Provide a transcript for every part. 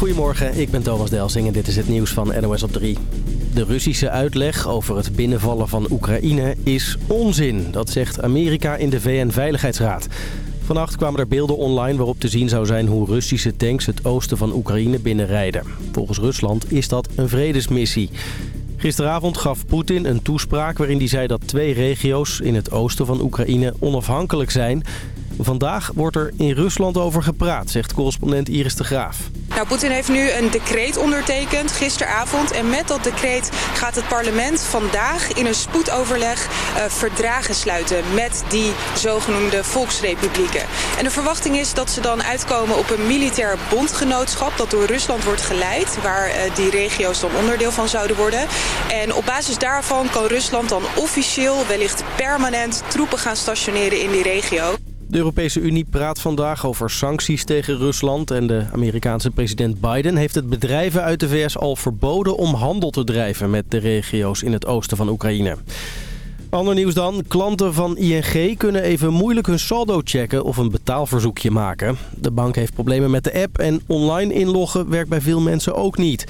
Goedemorgen, ik ben Thomas Delsing en dit is het nieuws van NOS op 3. De Russische uitleg over het binnenvallen van Oekraïne is onzin. Dat zegt Amerika in de VN-veiligheidsraad. Vannacht kwamen er beelden online waarop te zien zou zijn hoe Russische tanks het oosten van Oekraïne binnenrijden. Volgens Rusland is dat een vredesmissie. Gisteravond gaf Poetin een toespraak waarin hij zei dat twee regio's in het oosten van Oekraïne onafhankelijk zijn... Vandaag wordt er in Rusland over gepraat, zegt correspondent Iris de Graaf. Nou, Poetin heeft nu een decreet ondertekend gisteravond. En met dat decreet gaat het parlement vandaag in een spoedoverleg uh, verdragen sluiten met die zogenoemde volksrepublieken. En de verwachting is dat ze dan uitkomen op een militair bondgenootschap dat door Rusland wordt geleid, waar uh, die regio's dan onderdeel van zouden worden. En op basis daarvan kan Rusland dan officieel, wellicht permanent, troepen gaan stationeren in die regio. De Europese Unie praat vandaag over sancties tegen Rusland... en de Amerikaanse president Biden heeft het bedrijven uit de VS al verboden... om handel te drijven met de regio's in het oosten van Oekraïne. Ander nieuws dan. Klanten van ING kunnen even moeilijk hun saldo checken of een betaalverzoekje maken. De bank heeft problemen met de app en online inloggen werkt bij veel mensen ook niet.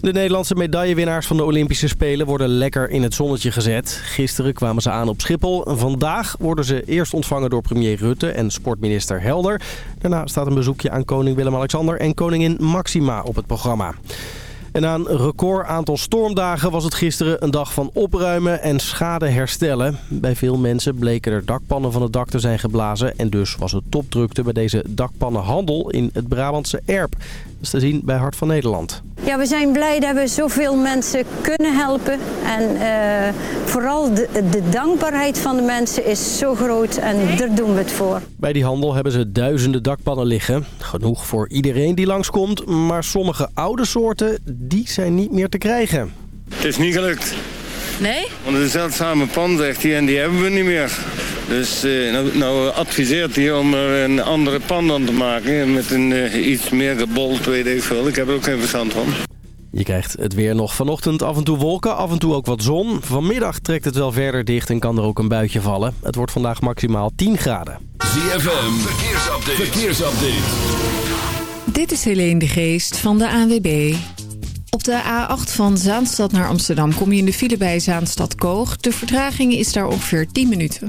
De Nederlandse medaillewinnaars van de Olympische Spelen worden lekker in het zonnetje gezet. Gisteren kwamen ze aan op Schiphol. Vandaag worden ze eerst ontvangen door premier Rutte en sportminister Helder. Daarna staat een bezoekje aan koning Willem-Alexander en koningin Maxima op het programma. En na een record aantal stormdagen was het gisteren een dag van opruimen en schade herstellen. Bij veel mensen bleken er dakpannen van het dak te zijn geblazen. En dus was het topdrukte bij deze dakpannenhandel in het Brabantse Erp. Dat is te zien bij Hart van Nederland. Ja, we zijn blij dat we zoveel mensen kunnen helpen. En uh, vooral de, de, dankbaarheid van de mensen is zo groot en daar doen we het voor. Bij die handel hebben ze duizenden dakpannen liggen. Genoeg voor iedereen die langskomt. Maar sommige oude soorten, die zijn niet meer te krijgen. Het is niet gelukt. Nee? Want een zeldzame pan, zegt hij, en die hebben we niet meer. Dus uh, nou, nou, adviseert hij om er een andere pan dan te maken. Met een uh, iets meer gebold, weet ik veel. Ik heb er ook geen verstand van. Je krijgt het weer nog vanochtend af en toe wolken, af en toe ook wat zon. Vanmiddag trekt het wel verder dicht en kan er ook een buitje vallen. Het wordt vandaag maximaal 10 graden. ZFM, verkeersupdate. verkeersupdate. Dit is Helene de Geest van de ANWB. Op de A8 van Zaanstad naar Amsterdam kom je in de file bij Zaanstad Koog. De vertraging is daar ongeveer 10 minuten.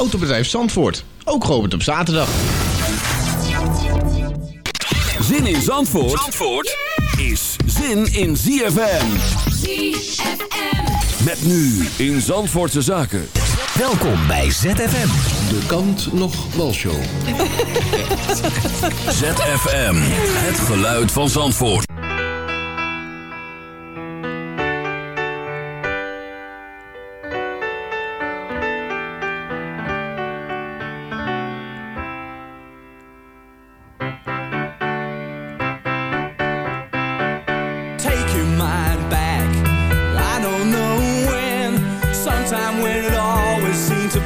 Autobedrijf Zandvoort, ook geopend op zaterdag. Zin in Zandvoort, Zandvoort is zin in ZFM. ZFM. Met nu in Zandvoortse Zaken. Welkom bij ZFM. De kant nog walshow. ZFM, het geluid van Zandvoort.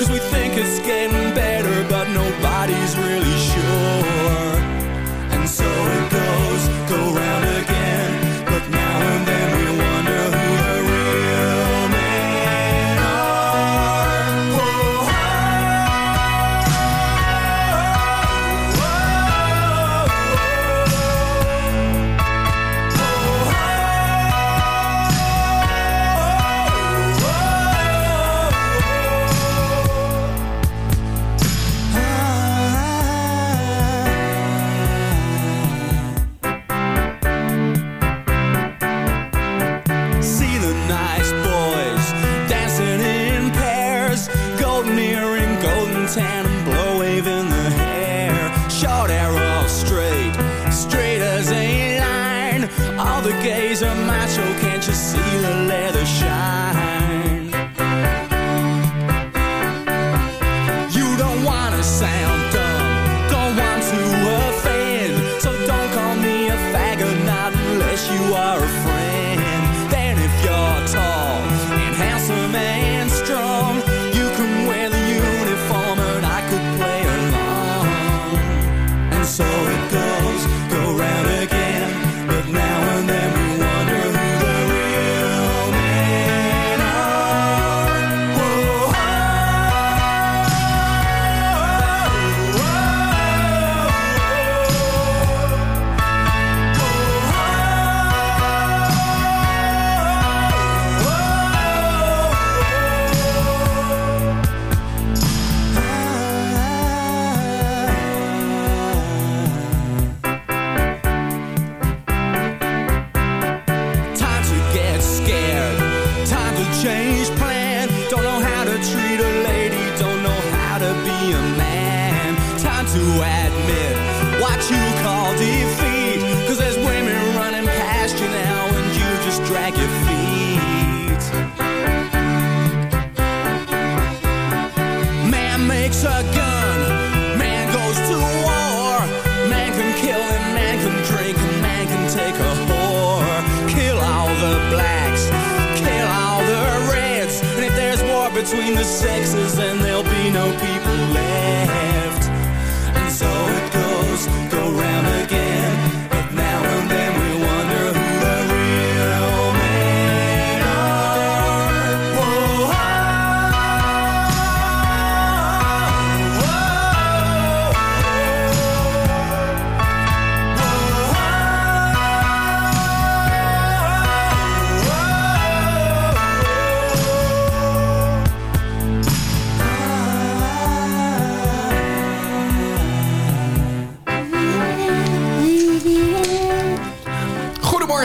Cause we think it's getting better, but nobody's really sure. And so it goes, go round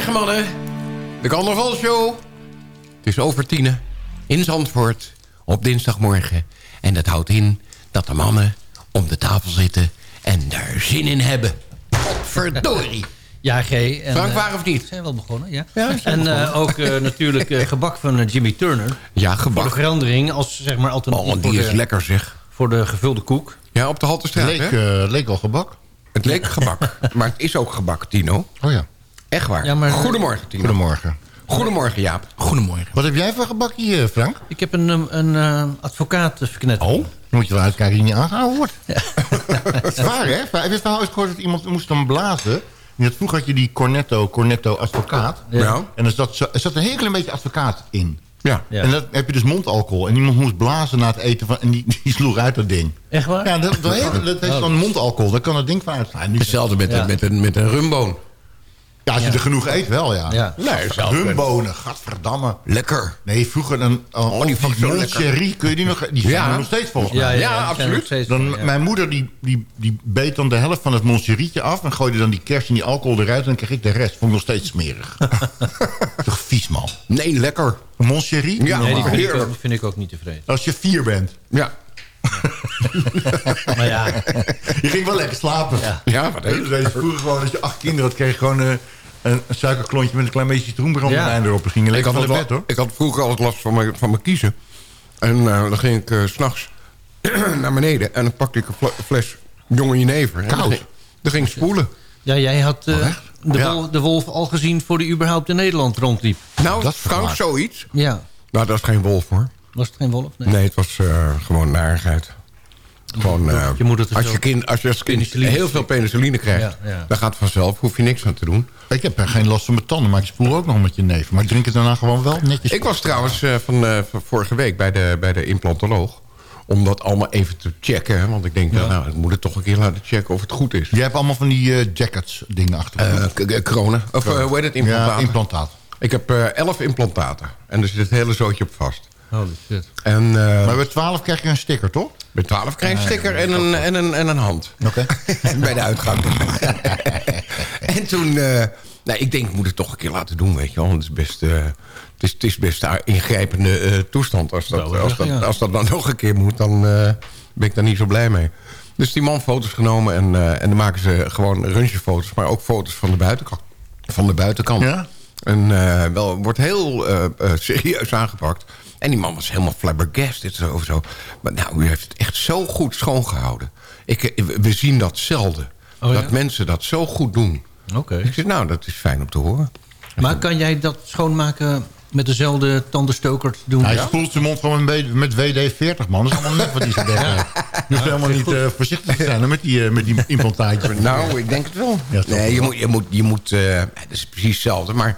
Goedemorgen mannen. De carnavalshow. Het is over tienen. In Zandvoort. Op dinsdagmorgen. En dat houdt in dat de mannen om de tafel zitten. En daar zin in hebben. Verdorie. Ja, G. En, Frank, eh, waar of niet? zijn wel begonnen, ja. We en eh, begonnen. ook eh, natuurlijk eh, gebak van Jimmy Turner. Ja, Voor gebak. de verandering als zeg maar alternatief Oh, die is de, lekker zeg. voor de gevulde koek. Ja, op de Haltestraat, leek, hè? eh, leek al gebak. Het leek gebak. maar het is ook gebak, Tino. Oh ja. Echt waar. Ja, maar- Goedemorgen, Tino. Goedemorgen. Goedemorgen, Jaap. Goedemorgen. Wat heb jij voor gebak hier, eh, Frank? Ik heb een, um, een eh, advocaat eh, verknetterd. Oh, dan moet je wel uitkijken dat je niet aangehouden wordt. Het is waar, hè? Heb je eens gehoord dat iemand moest dan blazen? Vroeger had je die cornetto, cornetto advocaat. Ja. En er zat, zo- er zat een heel klein beetje advocaat in. Ja. Ja. En dan heb je dus mondalcohol. En iemand moest blazen na het eten van... En die, die sloeg uit dat ding. Echt waar? Ja, dat, dat, heeft, dat heeft dan mondalcohol. Daar kan het ding van uitslaan. Nu- Hetzelfde met, Ja. een, met, een, met een rumboon. Ja, als je er genoeg eet wel, ja. Ja. Nee, zelfs. Rumbonen, gadverdamme. Lekker. Nee, vroeger een... Oh, die die lekker. Moncherie, kun je die nog... Die zijn Ja. er nog steeds volgens Ja, mij. ja, die absoluut. steeds Dan. Mijn moeder die, die, die beet dan de helft van het moncherietje af... en gooide dan die kers en die alcohol eruit... en dan kreeg ik de rest. Vond ik nog steeds smerig. Toch vies, man. Nee, lekker. Een moncherie? Ja, Nee, die vind, ik ook, die vind ik ook niet tevreden. Als je vier bent. Ja. Maar ja, Je ging wel lekker slapen. Ja. Ja, wat Dus deze vroeger gewoon, als je acht kinderen had... kreeg je gewoon eh, een, een suikerklontje met een klein beetje citroenbrandewijn Ja. erop. Dan ging je Ik lekker had, van de bed, hoor. ik had vroeger altijd last van mijn, van mijn kiezen. En eh, dan ging ik s s'nachts naar beneden. En dan pakte ik een fle- fles jonge jenever. En dan Koud. ging- Dan ging ik spoelen. ja jij had eh, de, Ja. wolf, de wolf al gezien voor die überhaupt in Nederland rondliep. Nou, Dat is vermaakt. zoiets. Ja, Nou, dat is geen wolf, hoor. was het geen wolf? Nee. Nee, het was eh, gewoon narigheid. Gewoon, eh, Je moet het er als, je kind, als je als kind heel veel penicilline krijgt... Ja, ja. dan gaat het vanzelf. Hoef je niks aan te doen. Ik heb er geen last van mijn tanden, maar ik spoel ook nog met je neef. Maar ik drink het daarna gewoon wel netjes. Ik was trouwens eh, van, eh, van vorige week bij de, bij de implantoloog. Om dat allemaal even te checken. hè, Want ik denk, nou, nou, ik moet het toch een keer laten checken of het goed is. Jij hebt allemaal van die eh, jackets dingen achter. Eh, kronen. Of eh, hoe heet het? Implantaten. Ja, implantaat. Ik heb eh, elf implantaten. En er zit het hele zootje op vast. Holy shit. En eh, Maar bij 12 krijg je een sticker, toch? bij 12 krijg je een sticker en een, en, een, en een hand. Oké. bij de uitgang. en toen... eh nou, ik denk, ik moet het toch een keer laten doen, weet je wel. Want het is best... eh, het is, het is best een ingrijpende eh, toestand. Als dat, als, dat, ja. als dat dan nog een keer moet, dan eh, ben ik daar niet zo blij mee. Dus die man foto's genomen en, eh, en dan maken ze gewoon röntgenfoto's... maar ook foto's van de buitenkant. Van de buitenkant. Ja? En eh, wel, wordt heel eh, eh, serieus aangepakt. En die man was helemaal flabbergasted zo, of zo. Maar nou, u heeft het echt zo goed schoongehouden. Ik, eh, we zien dat zelden. Oh, ja? Dat mensen dat zo goed doen. Oké. Ik zeg, nou, dat is fijn om te horen. Maar kan jij dat schoonmaken met dezelfde tandenstoker doen? Hij spoelt zijn mond gewoon met, met WD-40, man. Dat is allemaal net wat hij zo bek heeft. Dus helemaal niet eh, voorzichtig te zijn met die, eh, met die implantaatjes. Nou, ik denk het wel. Ja, nee, je moet, je moet, je moet eh, het is precies hetzelfde. Maar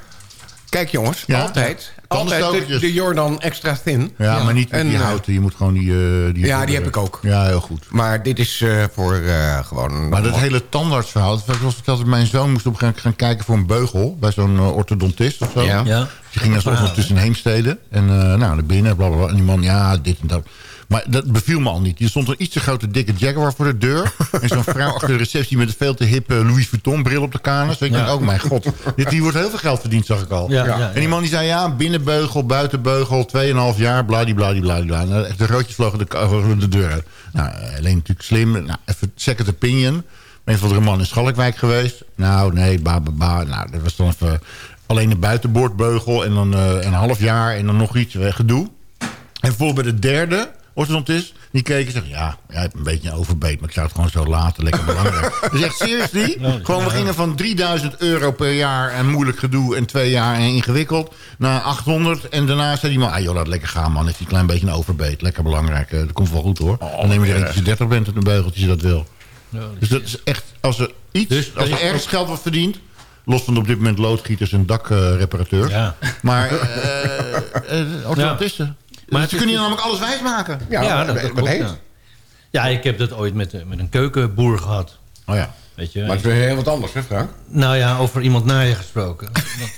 kijk jongens, Ja, altijd, ja. Altijd de, de Jordan extra thin. Ja, maar niet met En, die eh, houten. Je moet gewoon die... eh, die Ja, die heb ik ook. Ja, heel goed. Maar dit is eh, voor eh, gewoon... Maar dat hele tandartsverhaal, dat was verteld dat mijn zoon moest op een gegeven moment gaan kijken voor een beugel bij zo'n orthodontist of zo. Ja. Ja. Die ging naar zo'n tussen Heemstede en eh, nou naar binnen, bla bla bla. En die man, ja, dit en dat. Maar dat beviel me al niet. Er stond een iets te grote dikke Jaguar voor de deur. en zo'n vrouw achter de receptie met een veel te hippe Louis Vuitton bril op de kanus. Ik denk, oh mijn god, dit, hier wordt heel veel geld verdiend, zag ik al. En die man die zei, ja, binnenbeugel, buitenbeugel, 2,5 jaar, bladibladibladibla. En echt de roodjes vlogen de, de deur uit. Nou, alleen natuurlijk slim. Nou, even second opinion. Een van de man in Schalkwijk geweest. Nou, nee, ba, ba, ba. Nou, dat was dan even alleen de buitenboordbeugel en dan eh, een half jaar en dan nog iets eh, gedoe. En voor bij de derde orthodontist, die keek en zegt... ja, jij hebt een beetje een overbeet, maar ik zou het gewoon zo laten. Lekker belangrijk. dus echt, seriously? Gewoon, we gingen van 3000 euro per jaar en moeilijk gedoe... en twee jaar en ingewikkeld, naar 800. En daarna zei die man, ah joh, laat lekker gaan man. Hij een klein beetje een overbeet. Lekker belangrijk, eh, dat komt wel goed hoor. dan neem je er als je 30 bent en een beugeltje als je dat wil. Dus dat is echt, als er iets, Dus als er er is- ergens geld wordt verdiend... los van op dit moment loodgieters en dakreparateurs... Ja. maar eh, eh, orthodontisten... Maar ze is kunnen je dus- namelijk alles wijsmaken. Ja, Ja, dat, dat, dat dat klopt, ja. Ja, ik heb dat ooit met, eh, met een keukenboer gehad. Oh ja. Weet je? Maar het is weer heel wat anders, hè Frank? Nou ja, over iemand na je gesproken. Want-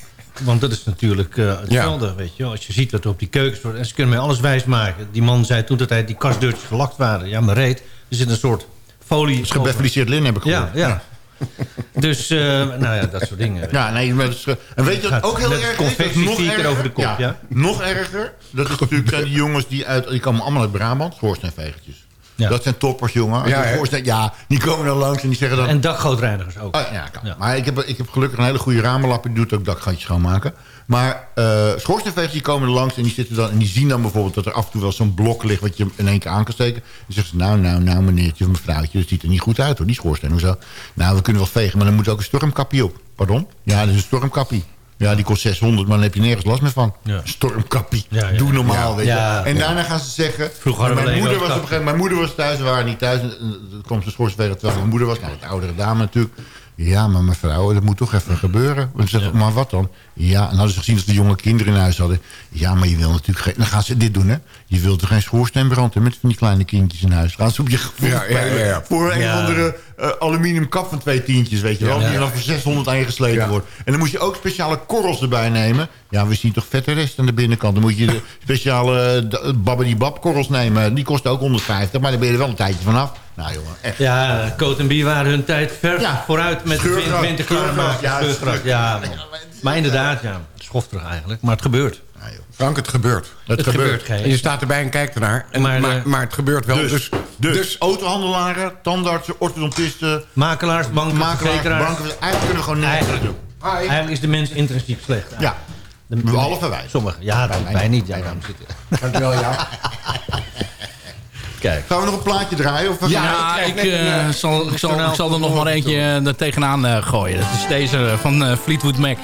Want dat is natuurlijk eh, hetzelfde, weet je. Als je ziet wat er op die keukens wordt... en ze kunnen mij alles wijsmaken. Die man zei toen dat hij die kastdeurtjes gelakt waren. Ja, maar reet. Er zit een soort folie... Het is gebefeliceerd lin, heb ik gehoord. Ja, ja. Dus, eh, nou ja, dat soort dingen. Ja, nee, maar is, eh, en weet je wat ook heel erg is? Dat is confectiefieker over de kop, ja. Nog erger, dat is natuurlijk zijn die jongens die uit... Die komen allemaal uit Brabant, schoorsteenvegertjes. Ja. Dat zijn toppers, jongen. Als Ja, je ja, die komen dan langs en die zeggen dan... En dakgrootreinigers ook. Oh, ja, kan. Maar ik heb, ik heb gelukkig een hele goede ramenlapper. Die doet ook dakgatjes schoonmaken. Maar uh, schoorsteenvegers die komen er langs en die, zitten dan, en die zien dan bijvoorbeeld... dat er af en toe wel zo'n blok ligt wat je in één keer aan kan steken. Dan zeggen ze, nou, nou, nou, meneertje of mevrouwtje... dat ziet er niet goed uit hoor, die schoorsteen. Hoezo? Nou, we kunnen wel vegen, maar dan moet ook een stormkapje op. Pardon? Ja, dat is een stormkapje. Ja, die kost 600, maar dan heb je nergens last meer van. Ja. Stormkappie. Ja, ja. Doe normaal, weet je. En daarna gaan ze zeggen... Vroeger mijn, moeder was op een gegeven, mijn moeder was thuis, we waren niet thuis. En, en, Er kwam ze schoorsteenveger terwijl mijn moeder was. Nou, de oudere dame natuurlijk. Ja, maar mevrouw, dat moet toch even gebeuren. En ze zeggen, maar wat dan? Ja, en hadden ze gezien dat de jonge kinderen in huis hadden. Ja, maar je wil natuurlijk geen... Dan gaan ze dit doen, hè. Je wilt er geen schoorsteenbrand hè, met van die kleine kindjes in huis. Gaan ze op je gevoel Ja, ja, ja, ja. Voor een Ja. of andere eh, aluminium kap van twee tientjes, weet je wel. Ja. Die dan voor 600 aan je gesleten Ja. wordt. En dan moet je ook speciale korrels erbij nemen. Ja, we zien toch vette rest aan de binnenkant. Dan moet je de speciale uh, babbedy-bab korrels nemen. Die kosten ook 150, maar dan ben je er wel een tijdje vanaf. Nou jongen, echt. Ja, Coat en Bie waren hun tijd ver Ja. vooruit met Scheurgras, het winter scheurgras, klaarmaken. ja, ja. Ja, maar het is- Maar inderdaad, ja, schofterig eigenlijk. Maar het gebeurt. Ja, joh. Frank, het gebeurt. Het, Het gebeurt. gebeurt, Kees. En je staat erbij en kijkt ernaar. En, Maar, maar, eh, maar, het gebeurt wel. Dus, Dus, dus, dus, autohandelaren, tandartsen, orthodontisten, Makelaars, banken, makelaars, banken. Eigenlijk kunnen we gewoon niks Eigenlijk, doen. eigenlijk is de mens intrinsiek slecht. Ja, De- behalve wij. Sommigen. Ja, wij, niet. Ja, daarom zitten. dankjewel, ja. Kijk. Gaan we nog een plaatje draaien? Of Ja, ik, een, eh, eh, zal, ik, zal, ik zal er nog maar eentje eh, er tegenaan eh, gooien. Dat is deze van eh, Fleetwood Mac.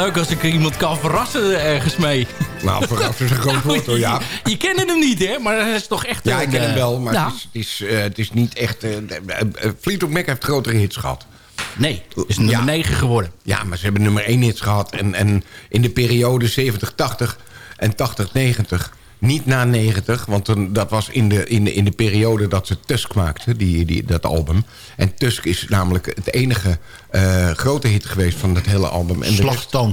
Leuk als ik iemand kan verrassen ergens mee. Nou, verrassen is een groot woord hoor, ja. Je kent hem niet, hè? Maar hij is toch echt... Ja, ik ken hem wel, eh, maar ja. het, is, het, is, eh, het is niet echt... eh, eh, Fleetwood Mac heeft grotere hits gehad. Nee, is nummer 9 geworden. Ja, maar ze hebben nummer 1 hits gehad. En, en in de periode 70-80 en 80-90... Niet na 90, want toen, dat was in de, in, de, in de periode dat ze Tusk maakten, die, die, dat album. En Tusk is namelijk het enige eh, grote hit geweest van dat hele album. En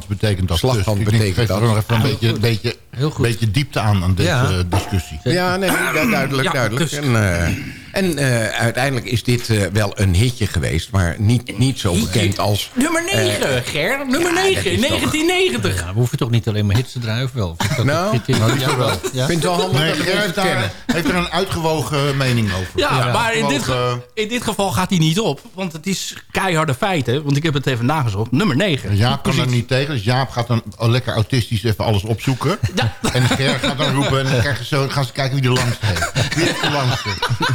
betekent dat. Denk, betekent dat. nog even een beetje, goed. beetje, Heel goed. beetje diepte aan aan deze Ja. discussie. Ja, nee, du- duidelijk, Ja, duidelijk. En, eh, en eh, uiteindelijk is dit eh, wel een hitje geweest, maar niet, niet zo bekend als... Nummer 9, eh, Ger. Nummer ja, 9, dat is toch- 1990. Ja, we hoeven toch niet alleen maar hits te draaien, of wel? Nou, een ja, wel. Ja? Ik vind het wel handig Nee, dat Ger daar, heeft er een uitgewogen mening over. Ja, maar in dit, in dit geval gaat hij niet op. Want het is keiharde feiten. Want ik heb het even nagezocht. Nummer 9. Jaap kan er niet tegen, dus Jaap gaat dan lekker autistisch even alles opzoeken. En Ger gaat dan roepen en dan krijgen ze zo, gaan ze kijken wie de langste heeft. Wie heeft de langste?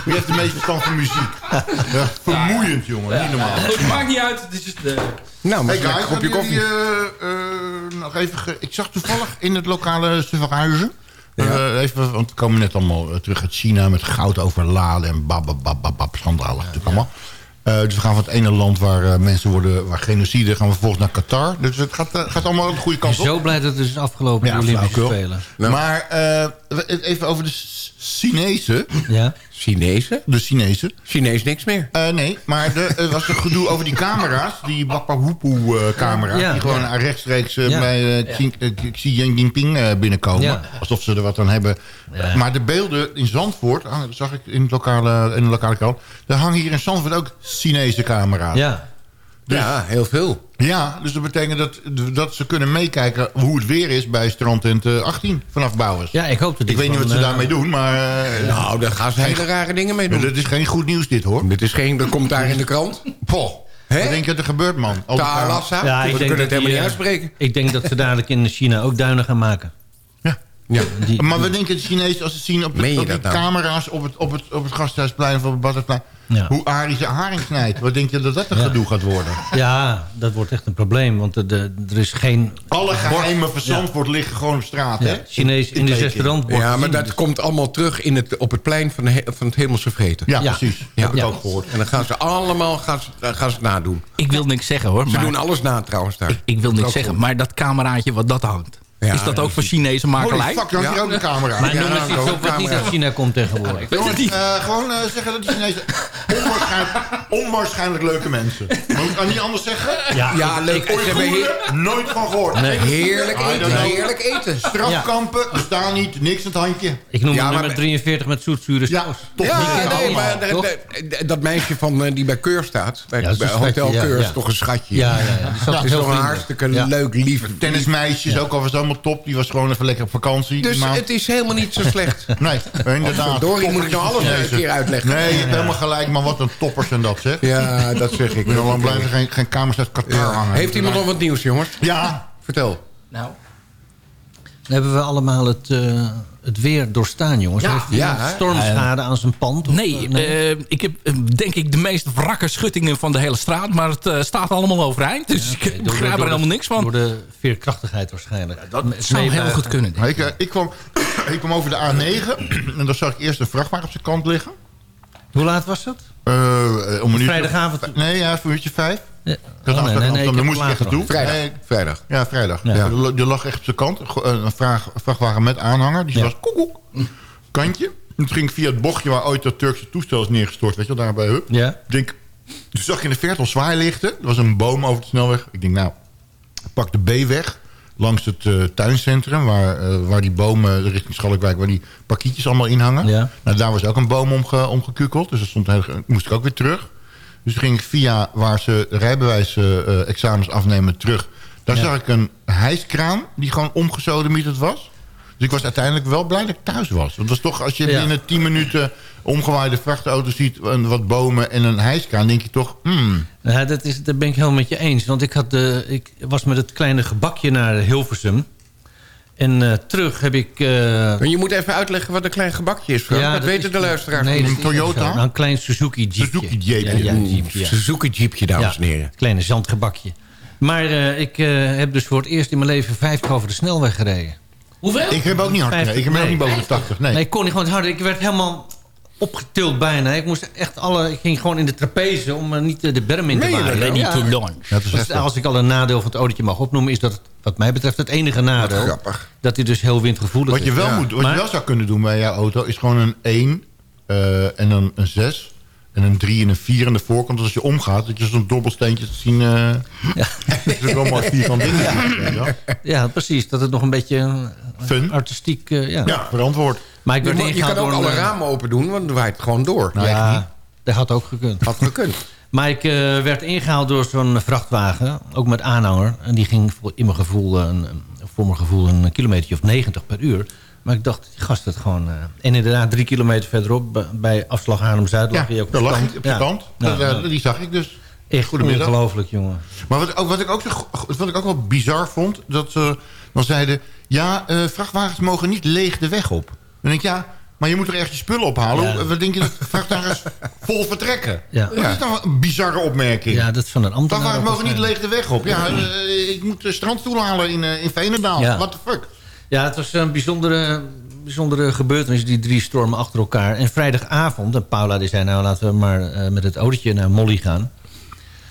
Wie heeft de meeste verstand van muziek? Ja, vermoeiend, jongen. Niet normaal. Het maakt niet uit. Het is de... Nou, maar Hey guys, kopje koffie. eh, eh, nog even ge- ik zag toevallig in het lokale Suffrage... eh, even, want we komen net allemaal terug uit China... met goud overladen en bababababab, schandalig natuurlijk allemaal. Eh, dus we gaan van het ene land waar eh, mensen worden... waar genocide, gaan we vervolgens naar Qatar. Dus het gaat, eh, gaat allemaal de goede kant op. Zo blij dat het is afgelopen Ja, de Olympische. Spelen. Maar even over de Chinezen. Ja. Chinezen? De Chinezen. Chinees niks meer. Eh, nee, maar er er was een gedoe over die camera's. Die Wapahoepoe-camera's. Ja, die gewoon ja. rechtstreeks eh, Ja. bij eh, Xi, eh, Xi Jinping eh, binnenkomen. Ja. Alsof ze er wat aan hebben. Maar de beelden in Zandvoort, ah, dat zag ik in, het lokale, in de lokale krant. Er hangen hier in Zandvoort ook Chinese camera's. Ja. Ja, heel veel. Ja, dus dat betekent dat, dat ze kunnen meekijken hoe het weer is bij strandtent eh, 18 vanaf Bouwers. ja, ik hoop dat Ik weet niet wat ze daarmee doen, maar... eh, Nou, daar gaan ze hele rare dingen mee doen. dat is geen goed nieuws dit hoor. Dit is geen, dat komt daar in de krant. Poh, wat denk je dat er gebeurt man? Talassa? Ja, we ik denk kunnen het helemaal die, niet eh, uitspreken. Ik denk dat ze dadelijk in China ook duinen gaan maken. Ja. Die, Maar wat denken de Chinezen als ze zien op, de, op dat nou? camera's op het, op, het, op het gasthuisplein of op het badhuisplein... Ja. hoe Arie zijn haring snijdt? Wat denk je dat dat een Ja. gedoe gaat worden? ja, dat wordt echt een probleem. Want de, de- er is geen... Alle geheimen van Ja. Liggen gewoon op straat, hè? Chinees in de restaurant Ja, maar dat komt allemaal terug in het, op het plein van, he- van het Hemelse Vreten. Ja, Ja. precies. Ja. Heb ik Ja. ook gehoord. En dan gaan ze allemaal gaan ze, gaan ze het nadoen. Ik wil niks zeggen hoor. Ze maar doen alles na trouwens daar. ik wil niks zeggen. Maar dat cameraatje wat dat hangt. Ja, is dat dat ook voor Chinese Holy makelij? fuck, dan Ja. hier ook een camera. Maar noem eens iets op wat niet camera. uit China komt tegenwoordig. Ik. Eh, gewoon eh, zeggen dat die Chinezen onwaarschijnlijk, onwaarschijnlijk leuke mensen. Maar ik kan niet anders zeggen. Ja, Ja, leuk. Hebben heer- Oeigoeren, nooit van gehoord. heerlijk I don't eten. Heerlijk eten. Strafkampen, bestaan niet, niks aan het handje. Ik noem Ja, maar- nummer 43 met zoetzure Ja, saus. toch Ja, niet nee, allemaal. maar de- toch? de- dat meisje van, eh, die bij Keur staat, bij, dat Hotel Keur, is toch een schatje. Ja, ja, Het is heel toch een hartstikke leuk, lief. Tennismeisjes, ook al was het top. Die was gewoon even lekker op vakantie. die Dus het is helemaal niet zo slecht. Nee, inderdaad. Verdorie, moet ik nou alles een keer uitleggen? Nee, je hebt helemaal gelijk, maar wat een toppers en dat, zeg. Ja, dat zeg ik. Ik ben al lang blij dat er geen, geen kamers uit Qatar Ja. hangen. Heeft iemand nog wat nieuws, jongens? Ja. Vertel. Nou, Dan hebben we allemaal het, eh, het weer doorstaan, jongens. Ja, Heeft ja, stormschade aan zijn pand? Of, nee, eh, eh, ik heb eh, denk ik de meest wrakke schuttingen van de hele straat. Maar het staat allemaal overeind. Dus ik door begrijp er helemaal niks van. Door de veerkrachtigheid waarschijnlijk. dat Het zou heel goed kunnen. ik. Ik, ik, kwam, ik kwam over de A9 en daar zag ik eerst een vrachtwagen op zijn kant liggen. Hoe laat was dat? Om een Vrijdagavond? Nee, ja, voor een uurtje vijf. Ja. Had Oh, nee, nee, nee, ik daar heb moest ik echt naartoe. Vrijdag. Nee, Vrijdag. ja, vrijdag. Ja. Ja. Er, er lag echt op zijn kant go- een, vraag, vrachtwagen met aanhanger. Die Ja. was koek, koek, kantje. En toen ging ik via het bochtje waar ooit dat Turkse toestel is neergestort. Weet je wel, daar bij Hup. Ja. Ik Denk, toen zag ik in de verte al zwaailichten. Er was een boom over de snelweg. Ik denk, nou, ik pak de B-weg langs het eh, tuincentrum... Waar, eh, waar die bomen richting Schalkwijk... waar die pakietjes allemaal in hangen. Ja. Nou, daar was ook een boom omge, omgekukeld. Dus dat stond heel, moest ik ook weer terug. Dus toen ging ik via waar ze rijbewijs-examens afnemen terug. Daar Ja. zag ik een hijskraan die gewoon omgesodemieterd was. Dus ik was uiteindelijk wel blij dat ik thuis was. Want het was toch, als je Ja. binnen 10 minuten omgewaaide vrachtauto's ziet... en wat bomen en een hijskraan, denk je toch... Hmm, Ja, dat, is, dat ben ik helemaal met je eens. Want ik, had de, ik was met het kleine gebakje naar Hilversum. En eh, terug heb ik... eh, Maar je moet even uitleggen wat een klein gebakje is, ja, dat, dat weten is- de luisteraars nee, is Toyota? zo. Nou, een klein Suzuki Jeepje. Suzuki Jeepje. Ja, ja, Een Jeepje, ja. Suzuki Jeepje, dames en heren. het kleine zandgebakje. Maar eh, ik eh, heb dus voor het eerst in mijn leven 50 over de snelweg gereden. Hoeveel? Ik heb ook niet hard gereden. Ik heb ook niet boven de 80. Nee. Nee, ik kon niet gewoon harder. Ik werd helemaal opgetild bijna. Ik moest echt alle... Ik ging gewoon in de trapeze om eh, niet de berm in te? Ja. Niet is Dus als ik al een nadeel van het autootje mag opnoemen... is dat wat mij betreft het enige nadeel. grappig. Dat hij dus heel windgevoelig Wat je is. wel, Ja. moet, wat Maar- je wel zou kunnen doen bij jouw auto... is gewoon een 1 eh, en dan een 6 en een 3 en een 4 aan de voorkant. Dus als je omgaat, dat je zo'n dobbelsteentje te zien... eh dat is ook wel mooi vierkant ding. Ja. Ja, precies. Dat het nog een beetje Fun. artistiek... eh, ja. ja, verantwoord. Maar ik Je, werd je ingehaald kan ook alle een, eh, ramen open doen, want dan waait het gewoon door. Nou, ja, dat had ook gekund. Had gekund. Maar ik eh, werd ingehaald door zo'n vrachtwagen, ook met aanhanger. En die ging voor, in mijn gevoel, een, voor mijn gevoel een kilometer of 90 per uur. Maar ik dacht, die gast het gewoon... eh, en inderdaad, drie kilometer verderop, bij- afslag Haarlem-Zuid... lag Ja, hij ook daar lag stand. je op je kant. Ja, Dat, ja. eh, Die zag ik dus. Echt Goedemiddag. ongelooflijk, jongen. Maar wat, ook, wat, ik ook zo, go- wat ik ook wel bizar vond... dat ze dan zeiden... ja, eh, vrachtwagens mogen niet leeg de weg op. Dan denk ik, ja, maar je moet er echt je spullen ophalen. Ja. Wat denk je dat vrachtwagens vol vertrekken? Ja. Dat is nou een bizarre opmerking. Ja, dat is van een ambtenaar. Vrachtwagens mogen niet leeg de weg op. Ja, eh, ik moet de strandstoel halen in, eh, in Veenendaal. Ja. What the fuck? Ja, het was een bijzondere, bijzondere gebeurtenis, die drie stormen achter elkaar. En vrijdagavond, en Paula die zei... nou, laten we maar eh, met het autootje naar Molly gaan.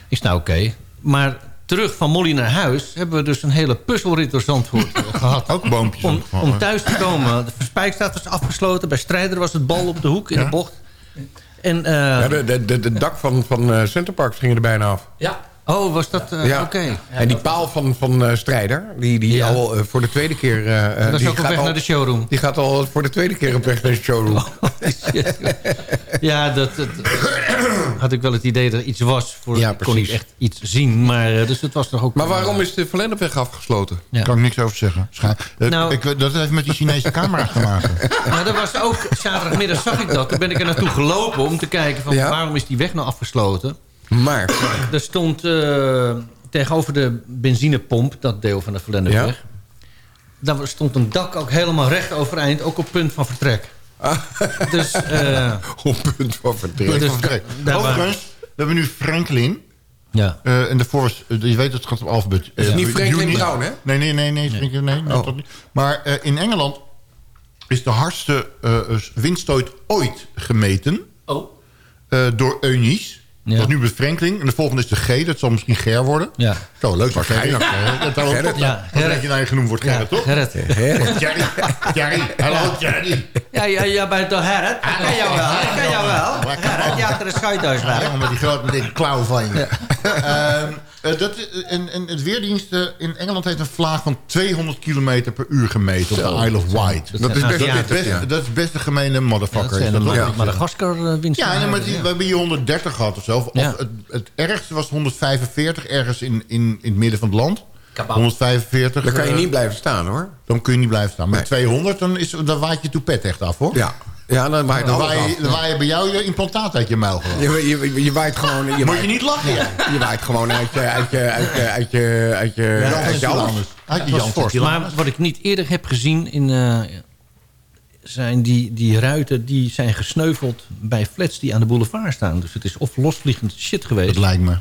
Ik zei, nou, oké. Maar terug van Molly naar huis... hebben we dus een hele puzzelrit door Zandvoort eh, gehad. Ook boompjes. Om, om thuis te komen. De Verspijkstraat was afgesloten. Bij Strijder was het bal op de hoek in Ja. de bocht. En, eh, Ja, de, de, de, dak van, van Centerparks ging er bijna af. Ja. Oh, was dat... eh, Ja. Oké. En die paal van, van eh, Strijder, die, die Ja. al eh, voor de tweede keer... eh, eh, Dat is die ook op gaat weg al- naar de showroom. Die gaat al voor de tweede keer op weg naar de showroom. Ja, dat, dat had ik wel het idee dat er iets was. Voor, Ja, ik kon niet precies. echt iets zien, maar dus het was toch ook... Maar waarom is de Verlennepweg afgesloten? Ja. Daar kan ik niks over zeggen. Scha Nou- ik, dat heeft met die Chinese camera's te maken. Nou, dat was ook zaterdagmiddag zag ik dat. Toen ben ik er naartoe gelopen om te kijken van Ja. waarom is die weg nou afgesloten. Maar, Er stond eh, tegenover de benzinepomp, dat deel van de Verlennepweg... Daar stond een dak ook helemaal recht overeind, ook op punt van vertrek. Dus, eh, op punt van vertrek. Punt Dus vertrek. Overigens, we hebben nu Franklin. ja. Eh, en daarvoor is, eh, je weet het gaat op alfabet. Is het Eh, niet Franklin Brown, hè? Nee, nee, nee, nee, Franklin, nee, nee, Oh. dat niet. Maar eh, in Engeland is de hardste windstoot ooit gemeten Oh. eh, door Eunice. Ja. Dat is nu bij Franklin. En de volgende is de G. Dat zal misschien Ger worden. Ja. Zo, leuk. zijn, Gerrit. Dat zou wel Ja, dat je naar je genoemd wordt, Gerrit, toch? Gerrit. Jerry. Jerry. Hallo, Jerry. Ja, ja, ja, bij de Gerrit. Ik ken jou wel, ik ken jou wel. Gerrit, die achter de schuithuis. Ja, met die grote dikke klauw van je. Eh, dat, eh, en, en het weerdienst eh, in Engeland heeft een vlaag van 200 km per uur gemeten op de Isle of Wight. Dat is best Ja, pittig, Best, ja. dat is best een gemene motherfucker. Dat zijn is de dat ja. wel. Madagaskar-winst. Ja, nee, maar die, we hebben hier 130 gehad of zo. Of Ja. het, het ergste was 145 ergens in, in, in het midden van het land. 145. Dan kan je eh, niet blijven staan, hoor. Dan kun je niet blijven staan. Met Nee. 200 dan, is, dan waait je toepet echt af, hoor. Ja, ja dan waait Dan waai, dan waai je bij jou je implantaat uit je muil gewoon. Je, je, je waait gewoon... Je Moet waait, je niet lachen, ja. je waait gewoon uit je... Uit je, uit je, uit je, uit je, uit je. Uit je. Maar wat ik niet eerder heb gezien in, eh, zijn die, die ruiten die zijn gesneuveld bij flats die aan de boulevard staan. Dus het is of losvliegend shit geweest. Dat lijkt me.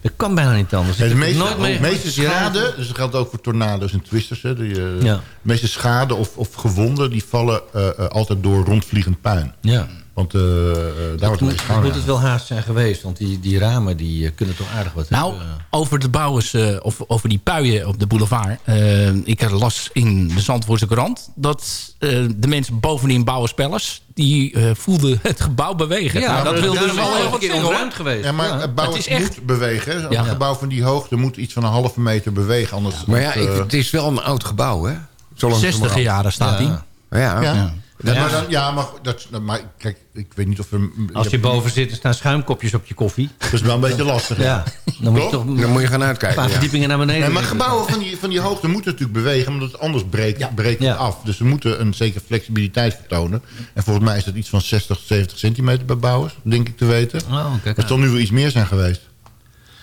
Dat kan bijna niet anders. Ja, de het meeste, nooit de meeste schade, dus dat geldt ook voor tornado's en twisters... Hè, die, eh, Ja. de meeste schade of, of gewonden... die vallen eh, eh, altijd door rondvliegend puin. Ja. Want daar wordt moet, het moet wel haast zijn geweest. Want die, die ramen die eh, kunnen toch aardig wat Nou, hebben. over de bouwers, eh, of over die puien op de boulevard. eh, ik las in de Zandvoortse krant dat eh, de mensen bovenin bouwenspellers... die eh, voelden het gebouw bewegen. Ja, nou, dat maar wil dus wel heel een wat keer hoor. ontruimd geweest. Ja, maar Ja. het bouwen Het is echt- moet bewegen. Een Ja. gebouw van die hoogte moet iets van een halve meter bewegen. Anders Maar ja, ik, het is wel een oud gebouw, hè? Zo 60 jaren staat hij. Ja. Ja. Ja. Dat- Ja. Maar, dan, ja, maar, dat, maar kijk, ik weet niet of we... Als je boven zit, er staan schuimkopjes op je koffie. Dat is wel een beetje lastig. Ja, dan moet je Toch? Dan moet je gaan een uitkijken. paar ja. verdiepingen naar beneden. Nee, maar gebouwen van die, van die hoogte moeten natuurlijk bewegen... omdat het anders breekt, breekt Ja. het af. Dus we moeten een zekere flexibiliteit vertonen. En volgens mij is dat iets van 60, 70 centimeter bij bouwers, denk ik te weten. Oh, kijk Het zal nu wel iets meer zijn geweest.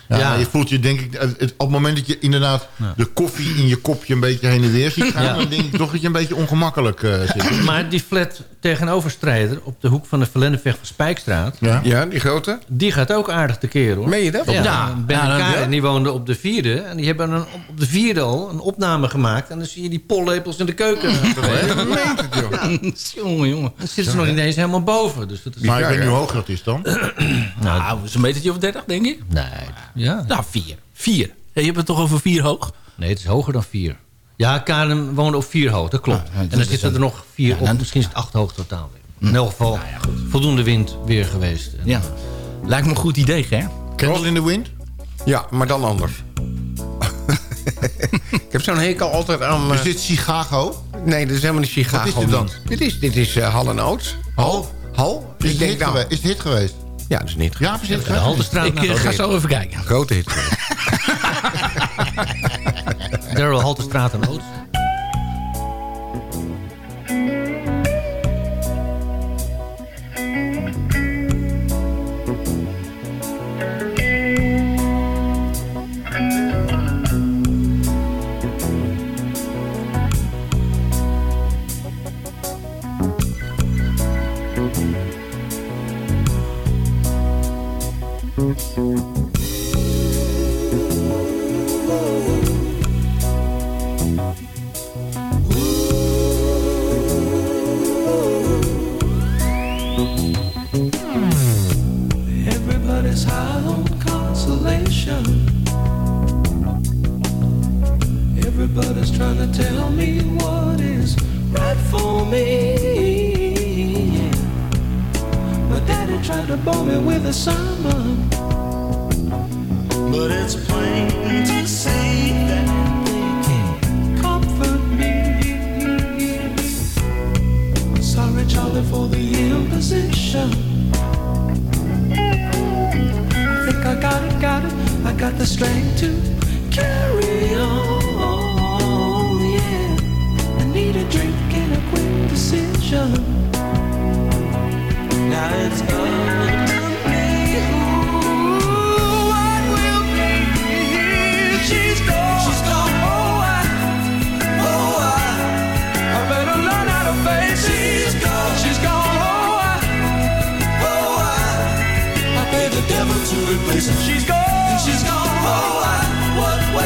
Ja, Ja. Je voelt je denk ik, het- op het moment dat je inderdaad de koffie in je kopje een beetje heen en weer ziet gaan, Ja. dan denk ik toch dat je een beetje ongemakkelijk eh, zit. Maar die flat tegenoverstrijder op de hoek van de Verlendenweg van Spijkstraat... Ja. Ja, die grote? Die gaat ook aardig tekeer, hoor. Meen je dat? Ja, Ja, Ben ja, Karen, die woonden op de vierde. En die hebben een, op de vierde al een opname gemaakt. En dan zie je die pollepels in de keuken. jongen, jongen. Dan zitten ze nog niet eens helemaal boven. Dus dat is... Maar ik weet niet hoe hoog dat is dan. Nou, zo'n metertje of 30, denk ik. Nee. Ja. Nou, vier. Vier. Je hebt het toch over vier hoog? Nee, het is hoger dan vier. Ja, Karen woonde op vier hoog, dat klopt. Ja, en dat dan is zitten er nog vier Ja, op. dan- Misschien is het acht hoog totaal weer. In elk geval voldoende wind weer geweest. En, Ja. Lijkt me een goed idee, hè? Candle in the Wind? Ja, maar dan anders. ik heb zo'n hekel altijd aan... Is eh, dit Chicago? Nee, dit is helemaal niet Chicago. Wat is dit dan? Dit is, dit is eh, Hall Oates. Hal? Hal? Is denk hit nou- geweest? is het hit geweest? Ja, dat is niet. Ja, precies. De Ik naar eh, ga zo even kijken. Grote hit. Daryl Haltestraat en Oost. Everybody's trying to tell me what is right for me. My daddy tried to bore me with a sermon. But it's plain to see that they can't comfort me. Sorry, Charlie, for the imposition. I think I got it, got it. I got the strength to carry on. Need a drink and a quick decision. Now it's up to me. Ooh, what will be? She's gone. She's gone. Oh, I, oh, I, I better learn how to face. She's gone. She's gone. Oh, I, oh, I. I the devil to replace her. She's gone. She's gone. Oh, I, what went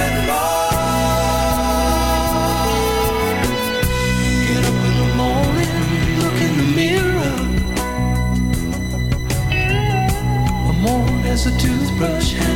a toothbrush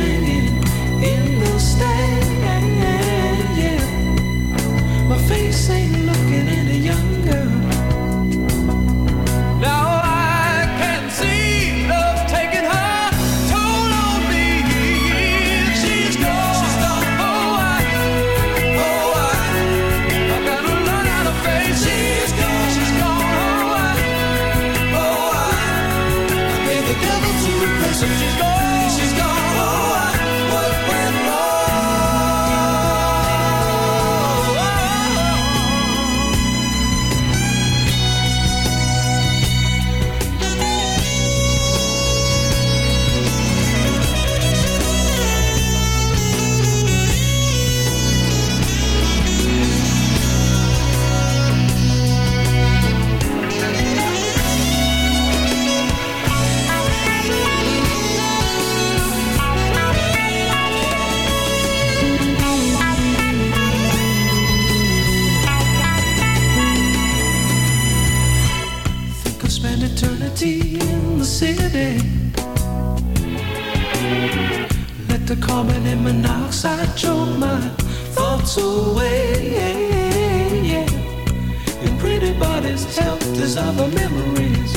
city. Let the carbon and monoxide choke my thoughts away. In pretty bodies, help these other memories.